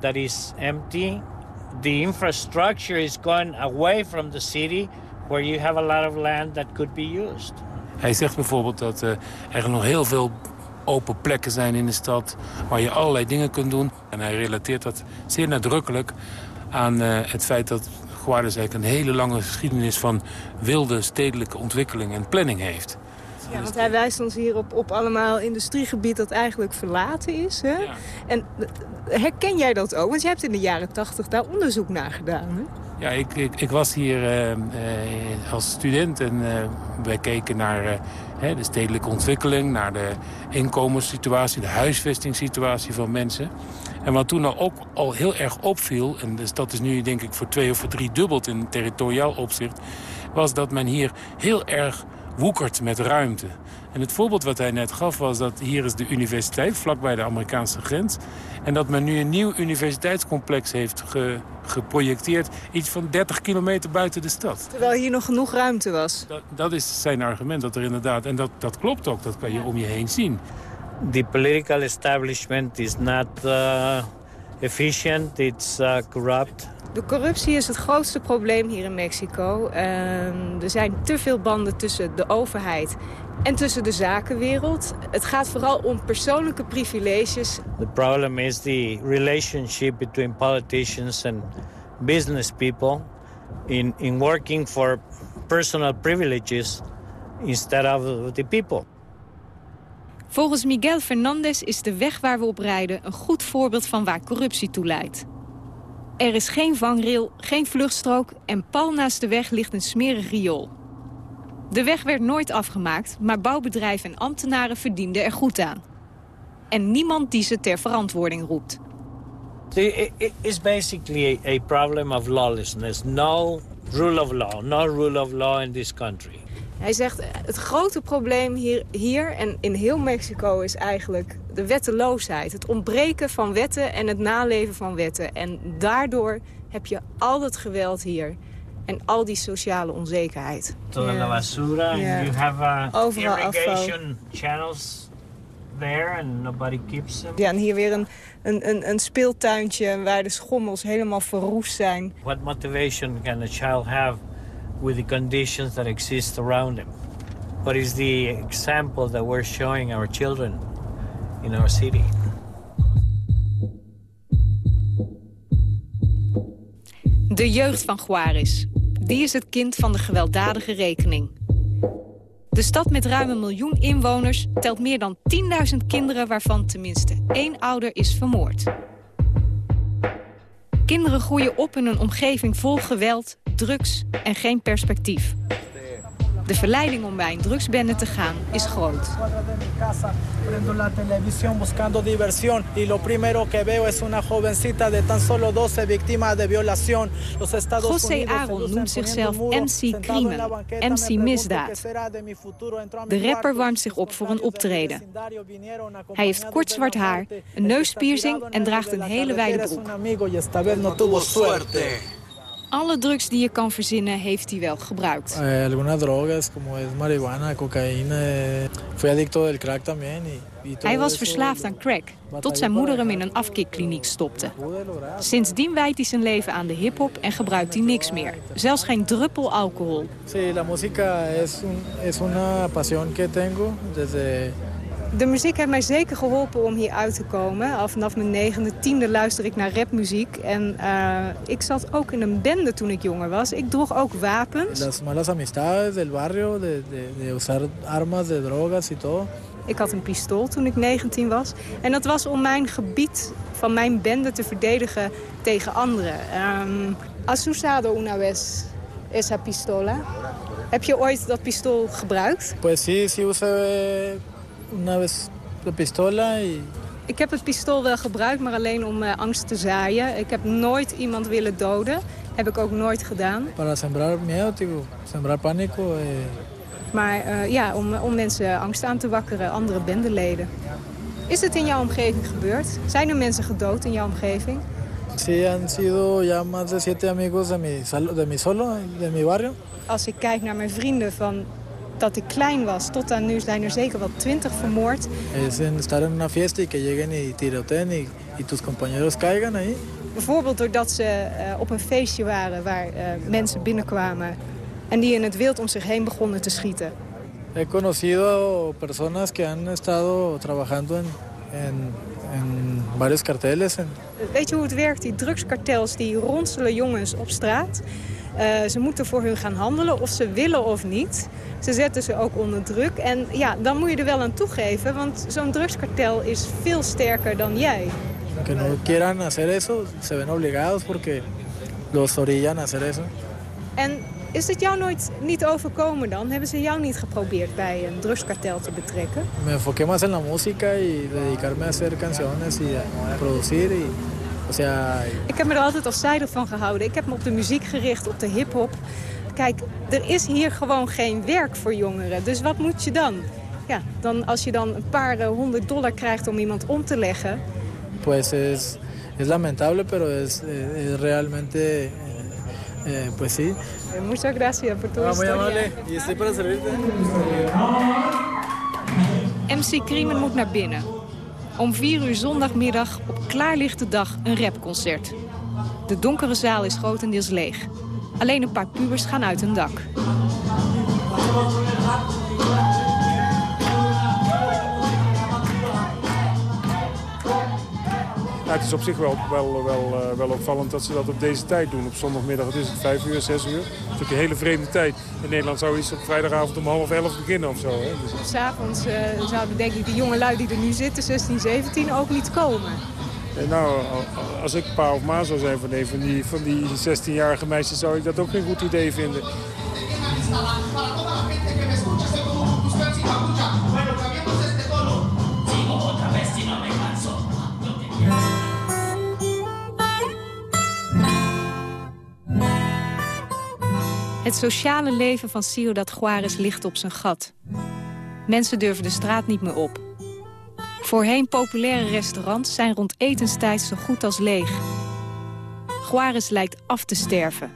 that is empty. The infrastructure is gone away from the city where you have a lot of land that could be used. Hij zegt bijvoorbeeld dat uh, er nog heel veel open plekken zijn in de stad... waar je allerlei dingen kunt doen. En hij relateert dat zeer nadrukkelijk aan uh, het feit dat Juarez een hele lange geschiedenis van wilde stedelijke ontwikkeling en planning heeft. Ja, want hij wijst ons hier op, op allemaal industriegebied dat eigenlijk verlaten is. Hè? Ja. En herken jij dat ook? Want je hebt in de jaren tachtig daar onderzoek naar gedaan. Hè? Ja, ik, ik, ik was hier uh, uh, als student en uh, wij keken naar de stedelijke ontwikkeling... naar de inkomenssituatie, de huisvestingssituatie van mensen. En wat toen al ook al heel erg opviel... en dus dat is nu denk ik voor twee of voor drie dubbeld in territoriaal opzicht... was dat men hier heel erg woekert met ruimte. En het voorbeeld wat hij net gaf was dat hier is de universiteit... vlakbij de Amerikaanse grens. En dat men nu een nieuw universiteitscomplex heeft geprojecteerd... iets van 30 kilometer buiten de stad. Terwijl hier nog genoeg ruimte was. Dat, dat is zijn argument, dat er inderdaad... en dat, dat klopt ook, dat kan je om je heen zien. The political establishment is not uh, efficient, it's uh, corrupt. De corruptie is het grootste probleem hier in Mexico. Uh, er zijn te veel banden tussen de overheid en tussen de zakenwereld. Het gaat vooral om persoonlijke privileges. The problem is the relationship between politicians and business people in, in working for personal privileges instead of the people. Volgens Miguel Fernandez is de weg waar we op rijden een goed voorbeeld van waar corruptie toe leidt. Er is geen vangrail, geen vluchtstrook en pal naast de weg ligt een smerig riool. De weg werd nooit afgemaakt, maar bouwbedrijven en ambtenaren verdienden er goed aan. En niemand die ze ter verantwoording roept. It is basically a problem of lawlessness. No rule of law, no rule of law in this country. Hij zegt, het grote probleem hier, hier en in heel Mexico is eigenlijk de wetteloosheid. Het ontbreken van wetten en het naleven van wetten. En daardoor heb je al het geweld hier. En al die sociale onzekerheid. Toda la basura. Yeah. You have uh, Overal irrigation channels there and nobody keeps them. Ja, en hier weer een, een, een, een speeltuintje waar de schommels helemaal verroest zijn. What motivation can a child have with the conditions that exist around him? What is the example that we're showing our children in our city? De jeugd van Juarez. Die is het kind van de gewelddadige rekening. De stad met ruim een miljoen inwoners telt meer dan 10.000 kinderen... waarvan tenminste één ouder is vermoord. Kinderen groeien op in een omgeving vol geweld, drugs en geen perspectief. De verleiding om bij een drugsbende te gaan is groot. José Aaron noemt zichzelf MC Crimen, MC Misdaad. De rapper warmt zich op voor een optreden. Hij heeft kort zwart haar, een neuspiercing en draagt een hele wijde broek. Alle drugs die je kan verzinnen heeft hij wel gebruikt. Eh, algunas drogas como es marihuana, cocaína. Eh, fui adicto del crack también. Hij was verslaafd aan crack, tot zijn moeder hem in een afkikkliniek stopte. Sindsdien wijdt hij zijn leven aan de hiphop en gebruikt hij niks meer. Zelfs geen druppel alcohol. Sí, la música es, un, es una pasión que tengo desde de muziek heeft mij zeker geholpen om hier uit te komen. Al vanaf mijn negende, tiende luister ik naar rapmuziek. En uh, ik zat ook in een bende toen ik jonger was. Ik droeg ook wapens. Las malas amistades del barrio, de, de, de usar armas, de drogas y todo. Ik had een pistool toen ik 19 was. En dat was om mijn gebied van mijn bende te verdedigen tegen anderen. Um, ¿Has usado una vez esa pistola? Heb je ooit dat pistool gebruikt? Pues sí, sí usé una vez de pistola. Y... Ik heb het pistool wel gebruikt, maar alleen om uh, angst te zaaien. Ik heb nooit iemand willen doden. Heb ik ook nooit gedaan. Para sembrar miedo, tipo, sembrar pánico. Eh... Maar uh, ja, om, om mensen angst aan te wakkeren, andere bendeleden. Is het in jouw omgeving gebeurd? Zijn er mensen gedood in jouw omgeving? Sí, han sido ya más de siete amigos de mi, de mi solo, de mi barrio. Als ik kijk naar mijn vrienden van dat ik klein was tot aan nu zijn er zeker wel twintig vermoord. En estar en una fiesta y que lleguen y tiroteen y, y tus compañeros caigan ahí. Bijvoorbeeld doordat ze uh, op een feestje waren waar uh, mensen binnenkwamen en die in het wild om zich heen begonnen te schieten. He conocido personas que han estado trabajando en, en, en varios carteles. En... Weet je hoe het werkt? Die drugskartels die ronselen jongens op straat. Uh, ze moeten voor hun gaan handelen, of ze willen of niet. Ze zetten ze ook onder druk. En ja, dan moet je er wel aan toegeven, want zo'n drugskartel is veel sterker dan jij. Que no quieran hacer eso, se ven obligados porque los orillan a hacer eso. En is het jou nooit niet overkomen dan? Hebben ze jou niet geprobeerd bij een drugskartel te betrekken? Me enfoqué más en la música y dedicarme a hacer canciones y a producir y sea... Ik heb me er altijd afzijdig van gehouden. Ik heb me op de muziek gericht, op de hip-hop. Kijk, er is hier gewoon geen werk voor jongeren. Dus wat moet je dan? Ja, dan als je dan een paar honderd dollar krijgt om iemand om te leggen... Pues es, es lamentable, pero es, es realmente... Eh, pues sí. Muchas gracias por tu ah, historia. Muy amable. Y estoy para servirte. MC Kriemen moet naar binnen. Om vier uur zondagmiddag op klaarlichte dag een rapconcert. De donkere zaal is grotendeels leeg. Alleen een paar pubers gaan uit hun dak. Ja, het is op zich wel, wel, wel, uh, wel opvallend dat ze dat op deze tijd doen. Op zondagmiddag, het is het vijf uur, zes uur. Dat is natuurlijk een hele vreemde tijd. In Nederland zou iets op vrijdagavond om half elf beginnen of zo. Hè? Dus... S'avonds uh, zouden denk ik de jonge lui die er nu zitten, 16, 17, ook niet komen. En nou, als ik pa of ma zou zijn van een van die, van die 16-jarige meisjes... zou ik dat ook geen goed idee vinden. Het sociale leven van Ciudad Juarez ligt op zijn gat. Mensen durven de straat niet meer op. Voorheen populaire restaurants zijn rond etenstijd zo goed als leeg. Juarez lijkt af te sterven.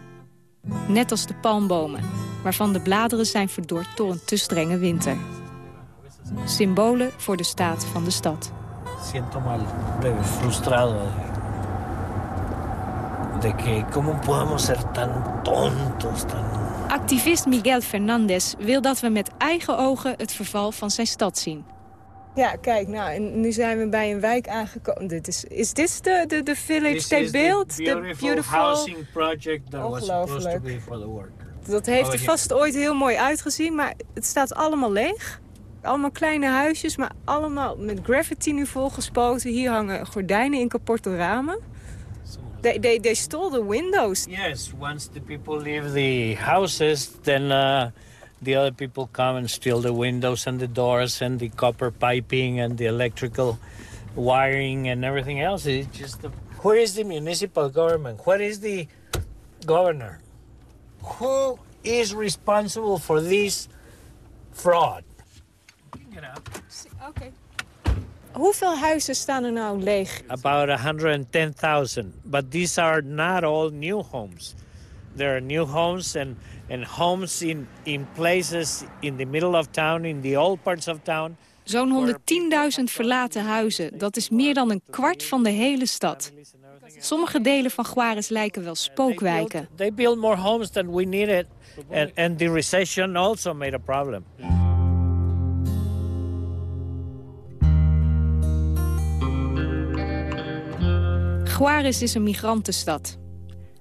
Net als de palmbomen, waarvan de bladeren zijn verdord door een te strenge winter. Symbolen voor de staat van de stad. Siento mal, frustrado. De que cómo podemos ser tan tontos, tan Activist Miguel Fernandez wil dat we met eigen ogen het verval van zijn stad zien. Ja, kijk, nou, en nu zijn we bij een wijk aangekomen. Dit is, is dit de, de, de village they built? The beautiful, beautiful housing project that was supposed to be for the workers. Dat heeft er vast ooit heel mooi uitgezien, maar het staat allemaal leeg. Allemaal kleine huisjes, maar allemaal met graffiti nu volgespoten. Hier hangen gordijnen in kapotte ramen. They, they, they stole the windows. Yes, once the people leave the houses, then uh, the other people come and steal the windows and the doors and the copper piping and the electrical wiring and everything else. It's just the, where is the municipal government? What is the governor? Who is responsible for this fraud? Okay. Hoeveel huizen staan er nou leeg? About 110,000. But these are not all new homes. There are new homes and, and homes in, in places in the middle of town, in the old parts of town. Zo'n 110.000 verlaten huizen, dat is meer dan een kwart van de hele stad. Sommige delen van Juarez lijken wel spookwijken. They build more homes than we needed. And, and the recession also made a problem. Juarez is een migrantenstad.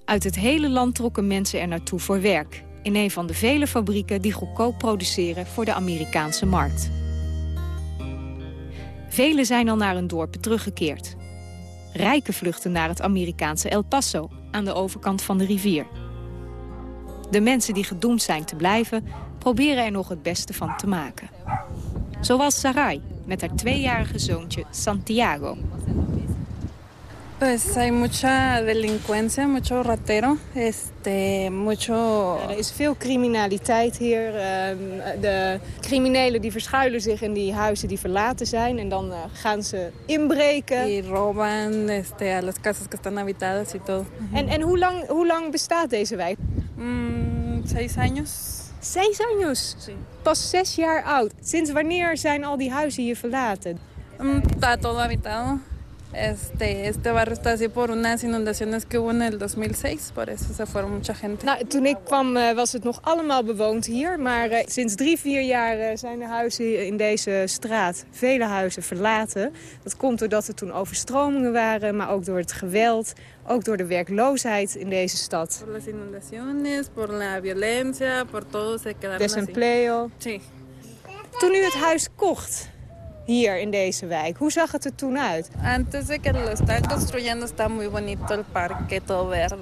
Uit het hele land trokken mensen er naartoe voor werk. In een van de vele fabrieken die goedkoop produceren voor de Amerikaanse markt. Velen zijn al naar hun dorpen teruggekeerd. Rijken vluchten naar het Amerikaanse El Paso, aan de overkant van de rivier. De mensen die gedoemd zijn te blijven, proberen er nog het beste van te maken. Zoals Sarai, met haar tweejarige zoontje Santiago. Pues hay mucha delincuencia, mucho ratero, este, mucho... Er is veel criminaliteit hier. Ehm, de criminelen die verschuilen zich in die huizen die verlaten zijn. En dan uh, gaan ze inbreken. Y roban este, a las casas que están habitadas y todo. En, en hoe, lang, hoe lang bestaat deze wijk? Mm, seis años. Seis años? Pas zes jaar oud. Sinds wanneer zijn al die huizen hier verlaten? Mm, está todo habitado. Este, este barrio está así por unas inundaciones que hubo en el 2006, por eso se fueron mucha gente. Nou, toen ik kwam uh, was het nog allemaal bewoond hier, maar uh, sinds drie, vier jaar uh, zijn de huizen in deze straat, vele huizen, verlaten. Dat komt doordat er toen overstromingen waren, maar ook door het geweld, ook door de werkloosheid in deze stad. Por las inundaciones, por la violencia, por todo se quedaron Desempleo. Sí. Toen u het huis kocht, hier in deze wijk. Hoe zag het er toen uit? Antes de que lo están construyendo está muy bonito el parque, todo verde.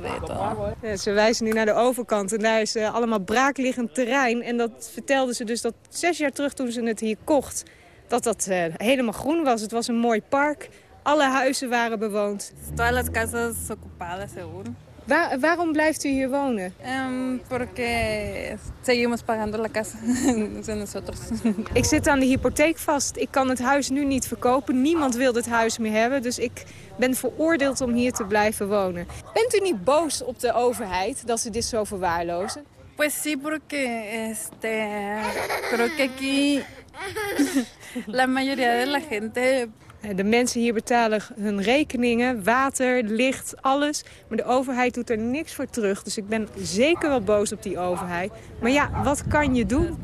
Ja, ze wijzen nu naar de overkant en daar is uh, allemaal braakliggend terrein. En dat vertelden ze dus dat zes jaar terug toen ze het hier kocht, dat dat uh, helemaal groen was. Het was een mooi park. Alle huizen waren bewoond. Todas las casas ocupadas, seguro. Waar, waarom blijft u hier wonen? Um, porque seguimos pagando la casa de nosotros. ik zit aan de hypotheek vast. Ik kan het huis nu niet verkopen. Niemand wil het huis meer hebben. Dus ik ben veroordeeld om hier te blijven wonen. Bent u niet boos op de overheid dat ze dit zo verwaarlozen? Pues sí, porque este, creo que aquí la mayoría de la gente de mensen hier betalen hun rekeningen, water, licht, alles. Maar de overheid doet er niks voor terug. Dus ik ben zeker wel boos op die overheid. Maar ja, wat kan je doen?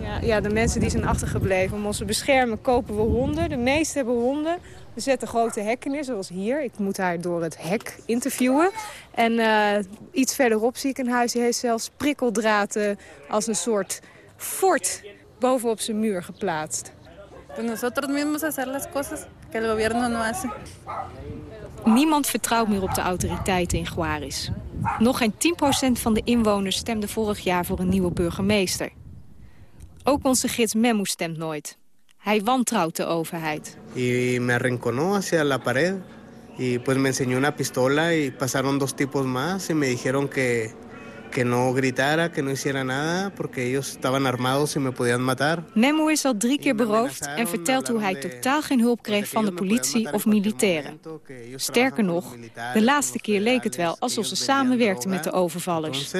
Ja, ja, de mensen die zijn achtergebleven. Om ons te beschermen kopen we honden. De meesten hebben honden. We zetten grote hekken neer, zoals hier. Ik moet haar door het hek interviewen. En uh, iets verderop zie ik een huis. Die heeft zelfs prikkeldraad als een soort fort bovenop zijn muur geplaatst. Pues nosotros mismos hacer las cosas que el gobierno no hace. Niemand vertrouwt meer op de autoriteiten in Juarez. Nog geen 10% van de inwoners stemde vorig jaar voor een nieuwe burgemeester. Ook onze gids Memu stemt nooit. Hij wantrouwt de overheid. Y me arrinconó hacia la pared. Y pues me enseñó una pistola y pasaron dos tipos más y me dijeron que que no gritara, que no hiciera nada, porque ellos estaban armados y me podían matar. Memo is al drie keer beroofd en vertelt hoe hij totaal geen hulp kreeg van de politie of militairen. Sterker nog, de laatste keer leek het wel alsof ze samenwerkten met de overvallers.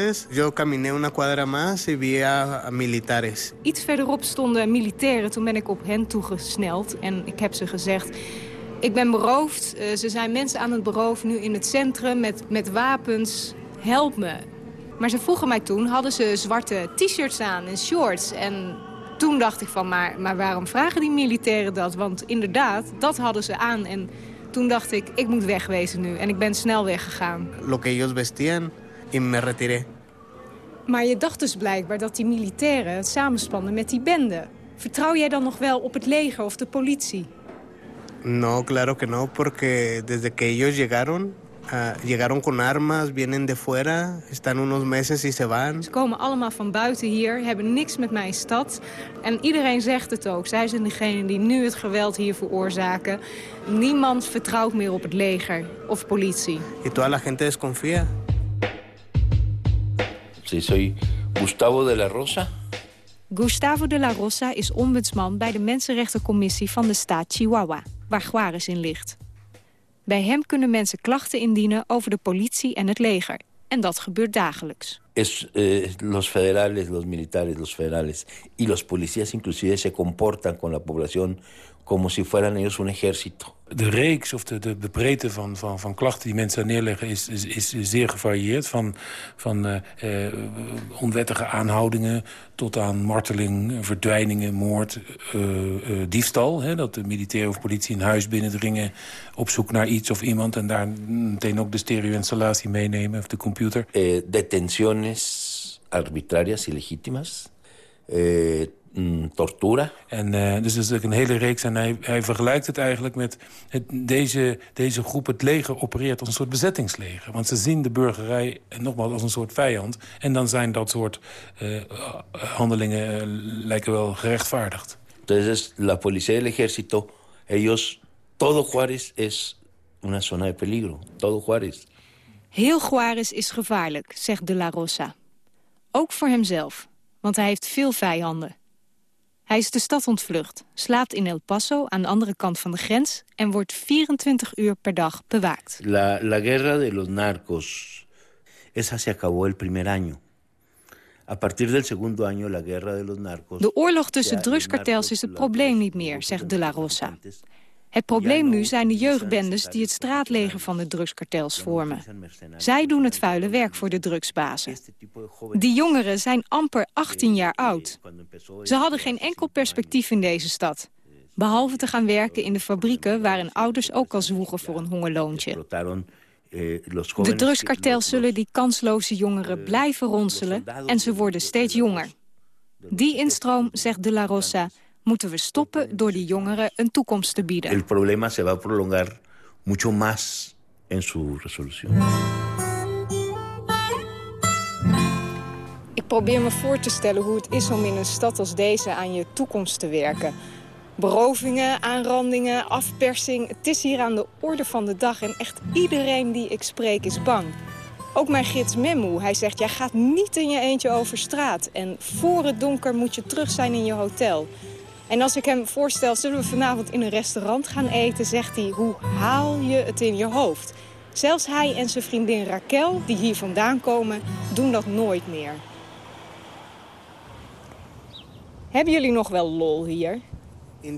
Iets verderop stonden militairen, toen ben ik op hen toegesneld en ik heb ze gezegd... Ik ben beroofd, ze zijn mensen aan het beroven nu in het centrum met, met wapens. Help me. Maar ze vroegen mij toen, hadden ze zwarte t-shirts aan en shorts. En toen dacht ik van, maar, maar waarom vragen die militairen dat? Want inderdaad, dat hadden ze aan. En toen dacht ik, ik moet wegwezen nu. En ik ben snel weggegaan. Lo que ellos vestían y me retiré. Maar je dacht dus blijkbaar dat die militairen het samenspannen met die bende. Vertrouw jij dan nog wel op het leger of de politie? No, claro que no, porque desde que ellos llegaron Uh, llegaron con armas, vienen de fuera, están unos meses y se van. Ze komen allemaal van buiten hier, hebben niks met mijn stad. En iedereen zegt het ook. Zij zijn degene die nu het geweld hier veroorzaken. Niemand vertrouwt meer op het leger of politie. Y toda la gente desconfía. Sí, soy Gustavo de la Rosa. Gustavo de la Rosa is ombudsman bij de Mensenrechtencommissie van de staat Chihuahua, waar Juarez in ligt. Bij hem kunnen mensen klachten indienen over de politie en het leger. En dat gebeurt dagelijks. es, eh, los federales, los militares, los federales y los policías inclusive se comportan con la población como si fueran ellos un ejército. De reeks of de, de, de breedte van, van, van klachten die mensen neerleggen is, is, is zeer gevarieerd. Van, van uh, uh, onwettige aanhoudingen tot aan marteling, verdwijningen, moord, uh, diefstal. Hè, dat de militair of politie een huis binnendringen op zoek naar iets of iemand... en daar meteen ook de stereo-installatie meenemen of de computer. detenciones arbitrarias y legítimas... Mm, tortura. En uh, dus dat is ook een hele reeks. En hij, hij vergelijkt het eigenlijk met het, deze, deze groep, het leger, opereert als een soort bezettingsleger. Want ze zien de burgerij, en nogmaals, als een soort vijand. En dan zijn dat soort uh, handelingen uh, lijken wel gerechtvaardigd. Entonces, la policía y el ejército, ellos, todo Juárez es una zona de peligro. Todo Juárez. Heel Juárez is gevaarlijk, zegt De La Rosa. Ook voor hemzelf, want hij heeft veel vijanden. Hij is de stad ontvlucht, slaapt in El Paso aan de andere kant van de grens... en wordt 24 uur per dag bewaakt. La, la guerra de los narcos, esa se acabó el primer año. A partir del segundo año, la guerra de los narcos... De oorlog tussen drugskartels is het probleem niet meer, zegt De La Rosa. Het probleem nu zijn de jeugdbendes die het straatleger van de drugskartels vormen. Zij doen het vuile werk voor de drugsbazen. Die jongeren zijn amper 18 jaar oud. Ze hadden geen enkel perspectief in deze stad. Behalve te gaan werken in de fabrieken waarin ouders ook al zwoegen voor een hongerloontje. De drugskartels zullen die kansloze jongeren blijven ronselen en ze worden steeds jonger. Die instroom, zegt De La Rosa, moeten we stoppen door die jongeren een toekomst te bieden. El problema se va prolongar mucho más en su resolución. Ik probeer me voor te stellen hoe het is om in een stad als deze aan je toekomst te werken. Berovingen, aanrandingen, afpersing. Het is hier aan de orde van de dag en echt iedereen die ik spreek is bang. Ook mijn gids Memu, hij zegt, jij gaat niet in je eentje over straat. En voor het donker moet je terug zijn in je hotel. En als ik hem voorstel, zullen we vanavond in een restaurant gaan eten... zegt hij, hoe haal je het in je hoofd? Zelfs hij en zijn vriendin Raquel, die hier vandaan komen, doen dat nooit meer. Hebben jullie nog wel lol hier?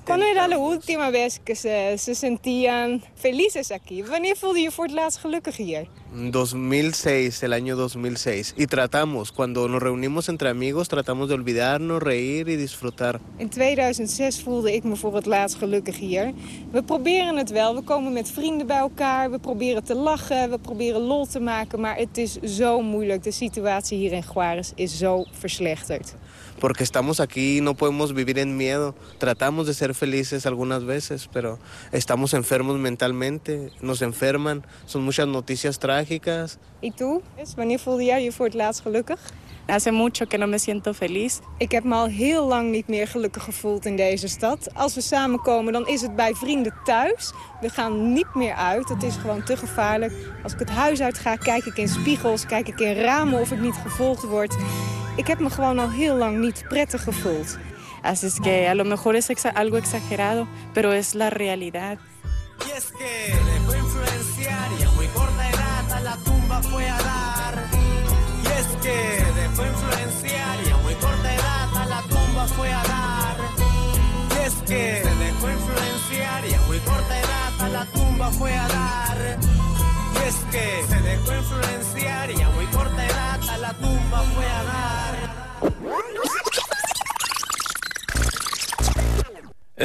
¿Cuándo era la última vez que se, se sentían felices aquí? Wanneer voelde je voor het laatst gelukkig hier? 2006, el año 2006. Y tratamos, cuando nos reunimos entre amigos, tratamos de olvidarnos, reír y disfrutar. In 2006 voelde ik me voor het laatst gelukkig hier. We proberen het wel, we komen met vrienden bij elkaar, we proberen te lachen, we proberen lol te maken, maar het is zo moeilijk. De situatie hier in Juarez is zo verslechterd. Porque estamos aquí y no podemos vivir en miedo. Tratamos de ser felices algunas veces, pero estamos enfermos mentalmente, nos enferman, son muchas noticias trágicas. ¿Y tú? Wanneer voelde jij je voor het laatst gelukkig? Hace mucho que no me siento feliz. Ik heb me al heel lang niet meer gelukkig gevoeld in deze stad. Als we samenkomen, dan is het bij vrienden thuis. We gaan niet meer uit. Het is gewoon te gevaarlijk. Als ik het huis uit ga, kijk ik in spiegels, kijk ik in ramen of ik niet gevolgd word. Ik heb me gewoon al heel lang niet prettig gevoeld. Así es que a lo mejor es exa algo exagerado, pero es la realidad. Y es que dejó influenciar y a muy corta edad a la tumba fue a dar. Fue a dar.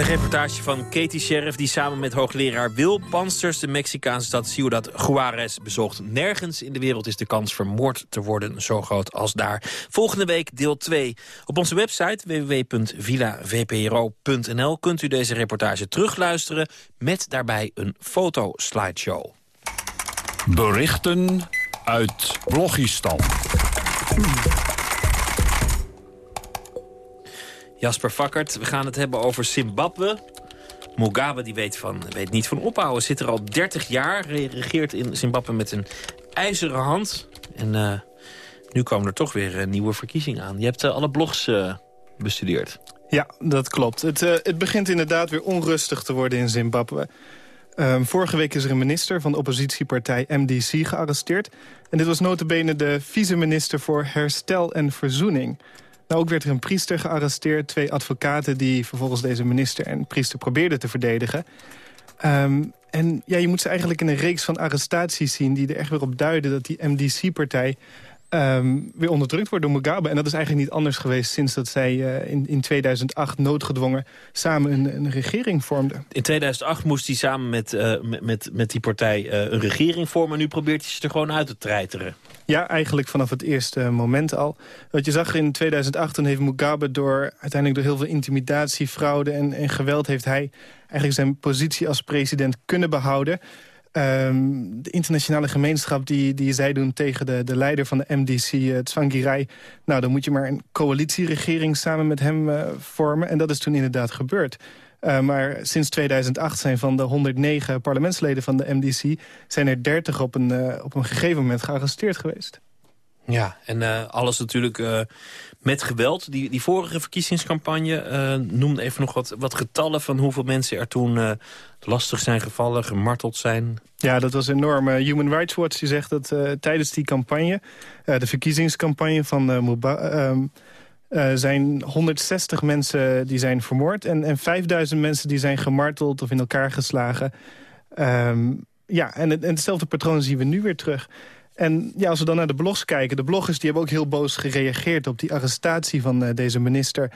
Reportage van Katie Sheriff die samen met hoogleraar Wil Pansters... de Mexicaanse stad Ciudad Juarez bezocht. Nergens in de wereld is de kans vermoord te worden zo groot als daar. Volgende week deel 2. Op onze website www.villavpro.nl kunt u deze reportage terugluisteren... met daarbij een fotoslideshow. Berichten uit Blogistan. Jasper Fakkert, we gaan het hebben over Zimbabwe. Mugabe die weet, van, weet niet van ophouden. Zit er al 30 jaar, regeert in Zimbabwe met een ijzeren hand. En uh, nu komen er toch weer uh, nieuwe verkiezingen aan. Je hebt uh, alle blogs bestudeerd. Ja, dat klopt. Het, het begint inderdaad weer onrustig te worden in Zimbabwe. Ehm, vorige week is er een minister van de oppositiepartij MDC gearresteerd. En dit was notabene de vice-minister voor Herstel en Verzoening. Nou, ook werd er een priester gearresteerd. Twee advocaten die vervolgens deze minister en priester probeerden te verdedigen. Ehm, en ja, je moet ze eigenlijk in een reeks van arrestaties zien... die er echt weer op duiden dat die MDC-partij Ehm, weer onderdrukt wordt door Mugabe. En dat is eigenlijk niet anders geweest sinds dat zij uh, in, in 2008 noodgedwongen samen een, een, regering vormden. In 2008 moest hij samen met, uh, met, met die partij uh, een regering vormen. En nu probeert hij ze er gewoon uit te treiteren. Ja, eigenlijk vanaf het eerste moment al. Wat je zag in 2008, toen heeft Mugabe door, uiteindelijk door heel veel intimidatie, fraude en, en geweld... heeft hij eigenlijk zijn positie als president kunnen behouden. Um, de internationale gemeenschap die, die zij doen tegen de, de leider van de MDC, uh, Tsvangirai... nou, dan moet je maar een coalitieregering samen met hem uh, vormen. En dat is toen inderdaad gebeurd. Uh, maar sinds 2008 zijn van de 109 parlementsleden van de MDC... zijn er 30 op een, op een gegeven moment gearresteerd geweest. Ja, en alles natuurlijk met geweld. Die, die vorige verkiezingscampagne uh, noemde even nog wat, wat getallen... van hoeveel mensen er toen lastig zijn gevallen, gemarteld zijn. Ja, dat was enorm. Human Rights Watch die zegt dat tijdens die campagne... de verkiezingscampagne van uh, zijn 160 mensen die zijn vermoord... en, en 5000 mensen die zijn gemarteld of in elkaar geslagen. Um, ja, en, en hetzelfde patroon zien we nu weer terug. En ja, als we dan naar de blogs kijken... de bloggers die hebben ook heel boos gereageerd op die arrestatie van uh, deze minister...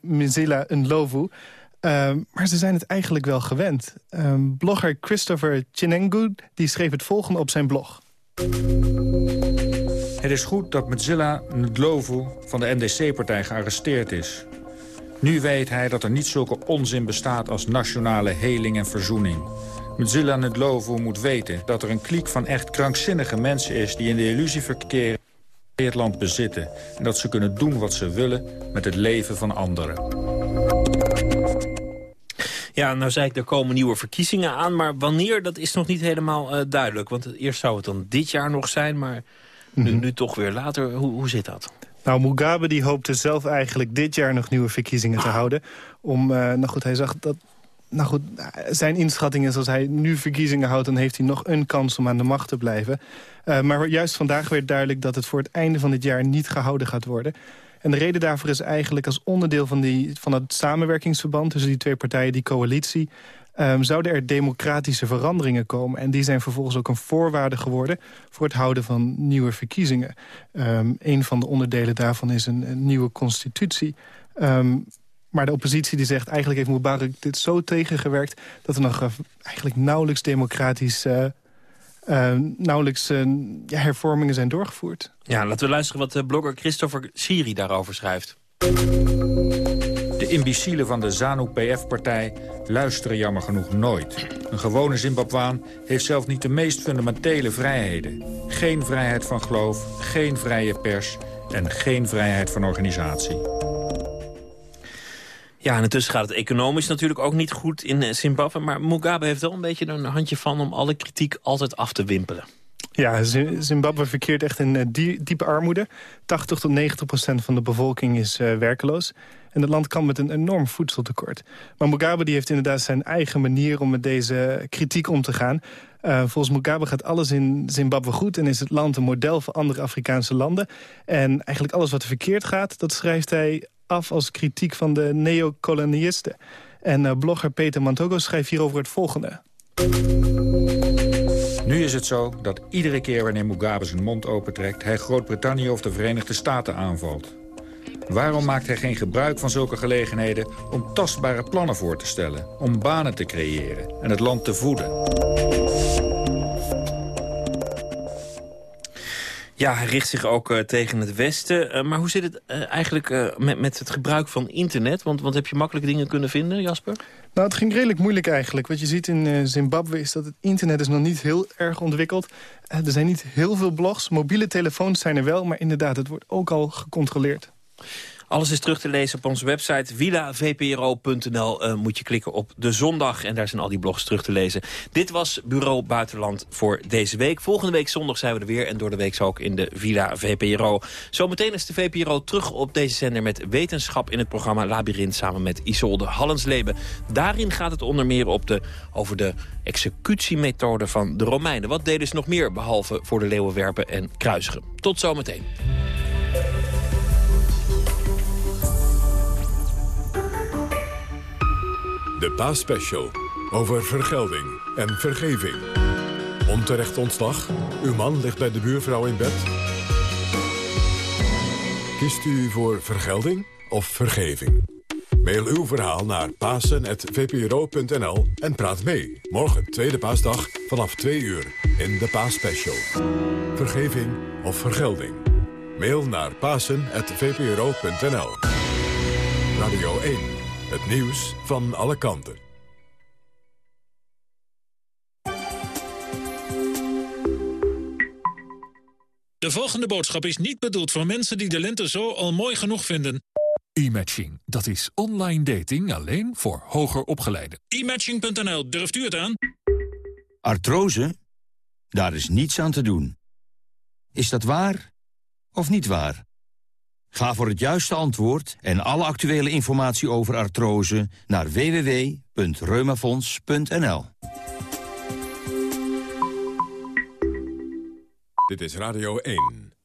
Mzila Ndlovu. Uh, maar ze zijn het eigenlijk wel gewend. Uh, blogger Christopher Chinengu die schreef het volgende op zijn blog. Het is goed dat Mzila Ndlovu van de NDC-partij gearresteerd is. Nu weet hij dat er niet zulke onzin bestaat als nationale heling en verzoening... Mzila Ndlovu moet weten dat er een kliek van echt krankzinnige mensen is... die in de illusie verkeren het land bezitten... en dat ze kunnen doen wat ze willen met het leven van anderen. Ja, nou zei ik, er komen nieuwe verkiezingen aan. Maar wanneer, dat is nog niet helemaal uh, duidelijk. Want eerst zou het dan dit jaar nog zijn, maar nu, -hmm. nu toch weer later. Hoe, hoe zit dat? Nou, Mugabe die hoopte zelf eigenlijk dit jaar nog nieuwe verkiezingen te houden. Om, uh, nou goed, hij zag dat nou goed, zijn inschatting is als hij nu verkiezingen houdt... dan heeft hij nog een kans om aan de macht te blijven. Uh, maar juist vandaag werd duidelijk dat het voor het einde van dit jaar niet gehouden gaat worden. En de reden daarvoor is eigenlijk als onderdeel van, die, van het samenwerkingsverband... tussen die twee partijen, die coalitie... Um, zouden er democratische veranderingen komen. En die zijn vervolgens ook een voorwaarde geworden... voor het houden van nieuwe verkiezingen. Um, een van de onderdelen daarvan is een, nieuwe constitutie... Um, maar de oppositie die zegt, eigenlijk heeft Mubarak dit zo tegengewerkt... dat er nog uh, eigenlijk nauwelijks democratisch... Uh, uh, nauwelijks hervormingen zijn doorgevoerd. Ja, laten we luisteren wat de blogger Christopher Siri daarover schrijft. De imbecielen van de ZANU-PF-partij luisteren jammer genoeg nooit. Een gewone Zimbabwaan heeft zelf niet de meest fundamentele vrijheden. Geen vrijheid van geloof, geen vrije pers en geen vrijheid van organisatie. Ja, en intussen gaat het economisch natuurlijk ook niet goed in Zimbabwe. Maar Mugabe heeft wel een beetje een handje van om alle kritiek altijd af te wimpelen. Ja, Zimbabwe verkeert echt in diepe armoede. 80 tot 90 procent van de bevolking is uh, werkeloos. En het land kan met een enorm voedseltekort. Maar Mugabe die heeft inderdaad zijn eigen manier om met deze kritiek om te gaan. Uh, volgens Mugabe gaat alles in Zimbabwe goed... en is het land een model voor andere Afrikaanse landen. En eigenlijk alles wat er verkeerd gaat, dat schrijft hij af als kritiek van de neocolonialisten. En uh, blogger Peter Mantogo schrijft hierover het volgende. Nu is het zo dat iedere keer wanneer Mugabe zijn mond opentrekt... hij Groot-Brittannië of de Verenigde Staten aanvalt. Waarom maakt hij geen gebruik van zulke gelegenheden... om tastbare plannen voor te stellen, om banen te creëren en het land te voeden? Ja, hij richt zich ook uh, tegen het Westen. Uh, maar hoe zit het uh, eigenlijk met, met het gebruik van internet? Want, want heb je makkelijke dingen kunnen vinden, Jasper? Nou, het ging redelijk moeilijk eigenlijk. Wat je ziet in Zimbabwe is dat het internet is nog niet heel erg ontwikkeld. er zijn niet heel veel blogs. Mobiele telefoons zijn er wel, maar inderdaad, het wordt ook al gecontroleerd. Alles is terug te lezen op onze website villavpro.nl. Uh, moet je klikken op de zondag en daar zijn al die blogs terug te lezen. Dit was Bureau Buitenland voor deze week. Volgende week zondag zijn we er weer en door de week ook in de Villa VPRO. Zometeen is de VPRO terug op deze zender met wetenschap in het programma Labyrinth samen met Isolde Hallensleben. Daarin gaat het onder meer op de, over de executiemethode van de Romeinen. Wat deden ze nog meer behalve voor de leeuwen werpen en kruisigen? Tot zometeen. De Paasspecial. Over vergelding en vergeving. Onterecht ontslag. Uw man ligt bij de buurvrouw in bed. Kiest u voor vergelding of vergeving? Mail uw verhaal naar pasen.vpro.nl en praat mee. Morgen, tweede paasdag, vanaf 2 uur in de Paasspecial. Vergeving of vergelding? Mail naar pasen.vpro.nl Radio 1. Het nieuws van alle kanten. De volgende boodschap is niet bedoeld voor mensen die de lente zo al mooi genoeg vinden. E-matching, dat is online dating alleen voor hoger opgeleiden. E-matching.nl, durft u het aan? Artrose? Daar is niets aan te doen. Is dat waar of niet waar? Ga voor het juiste antwoord en alle actuele informatie over artrose naar www.reumafonds.nl. Dit is Radio 1.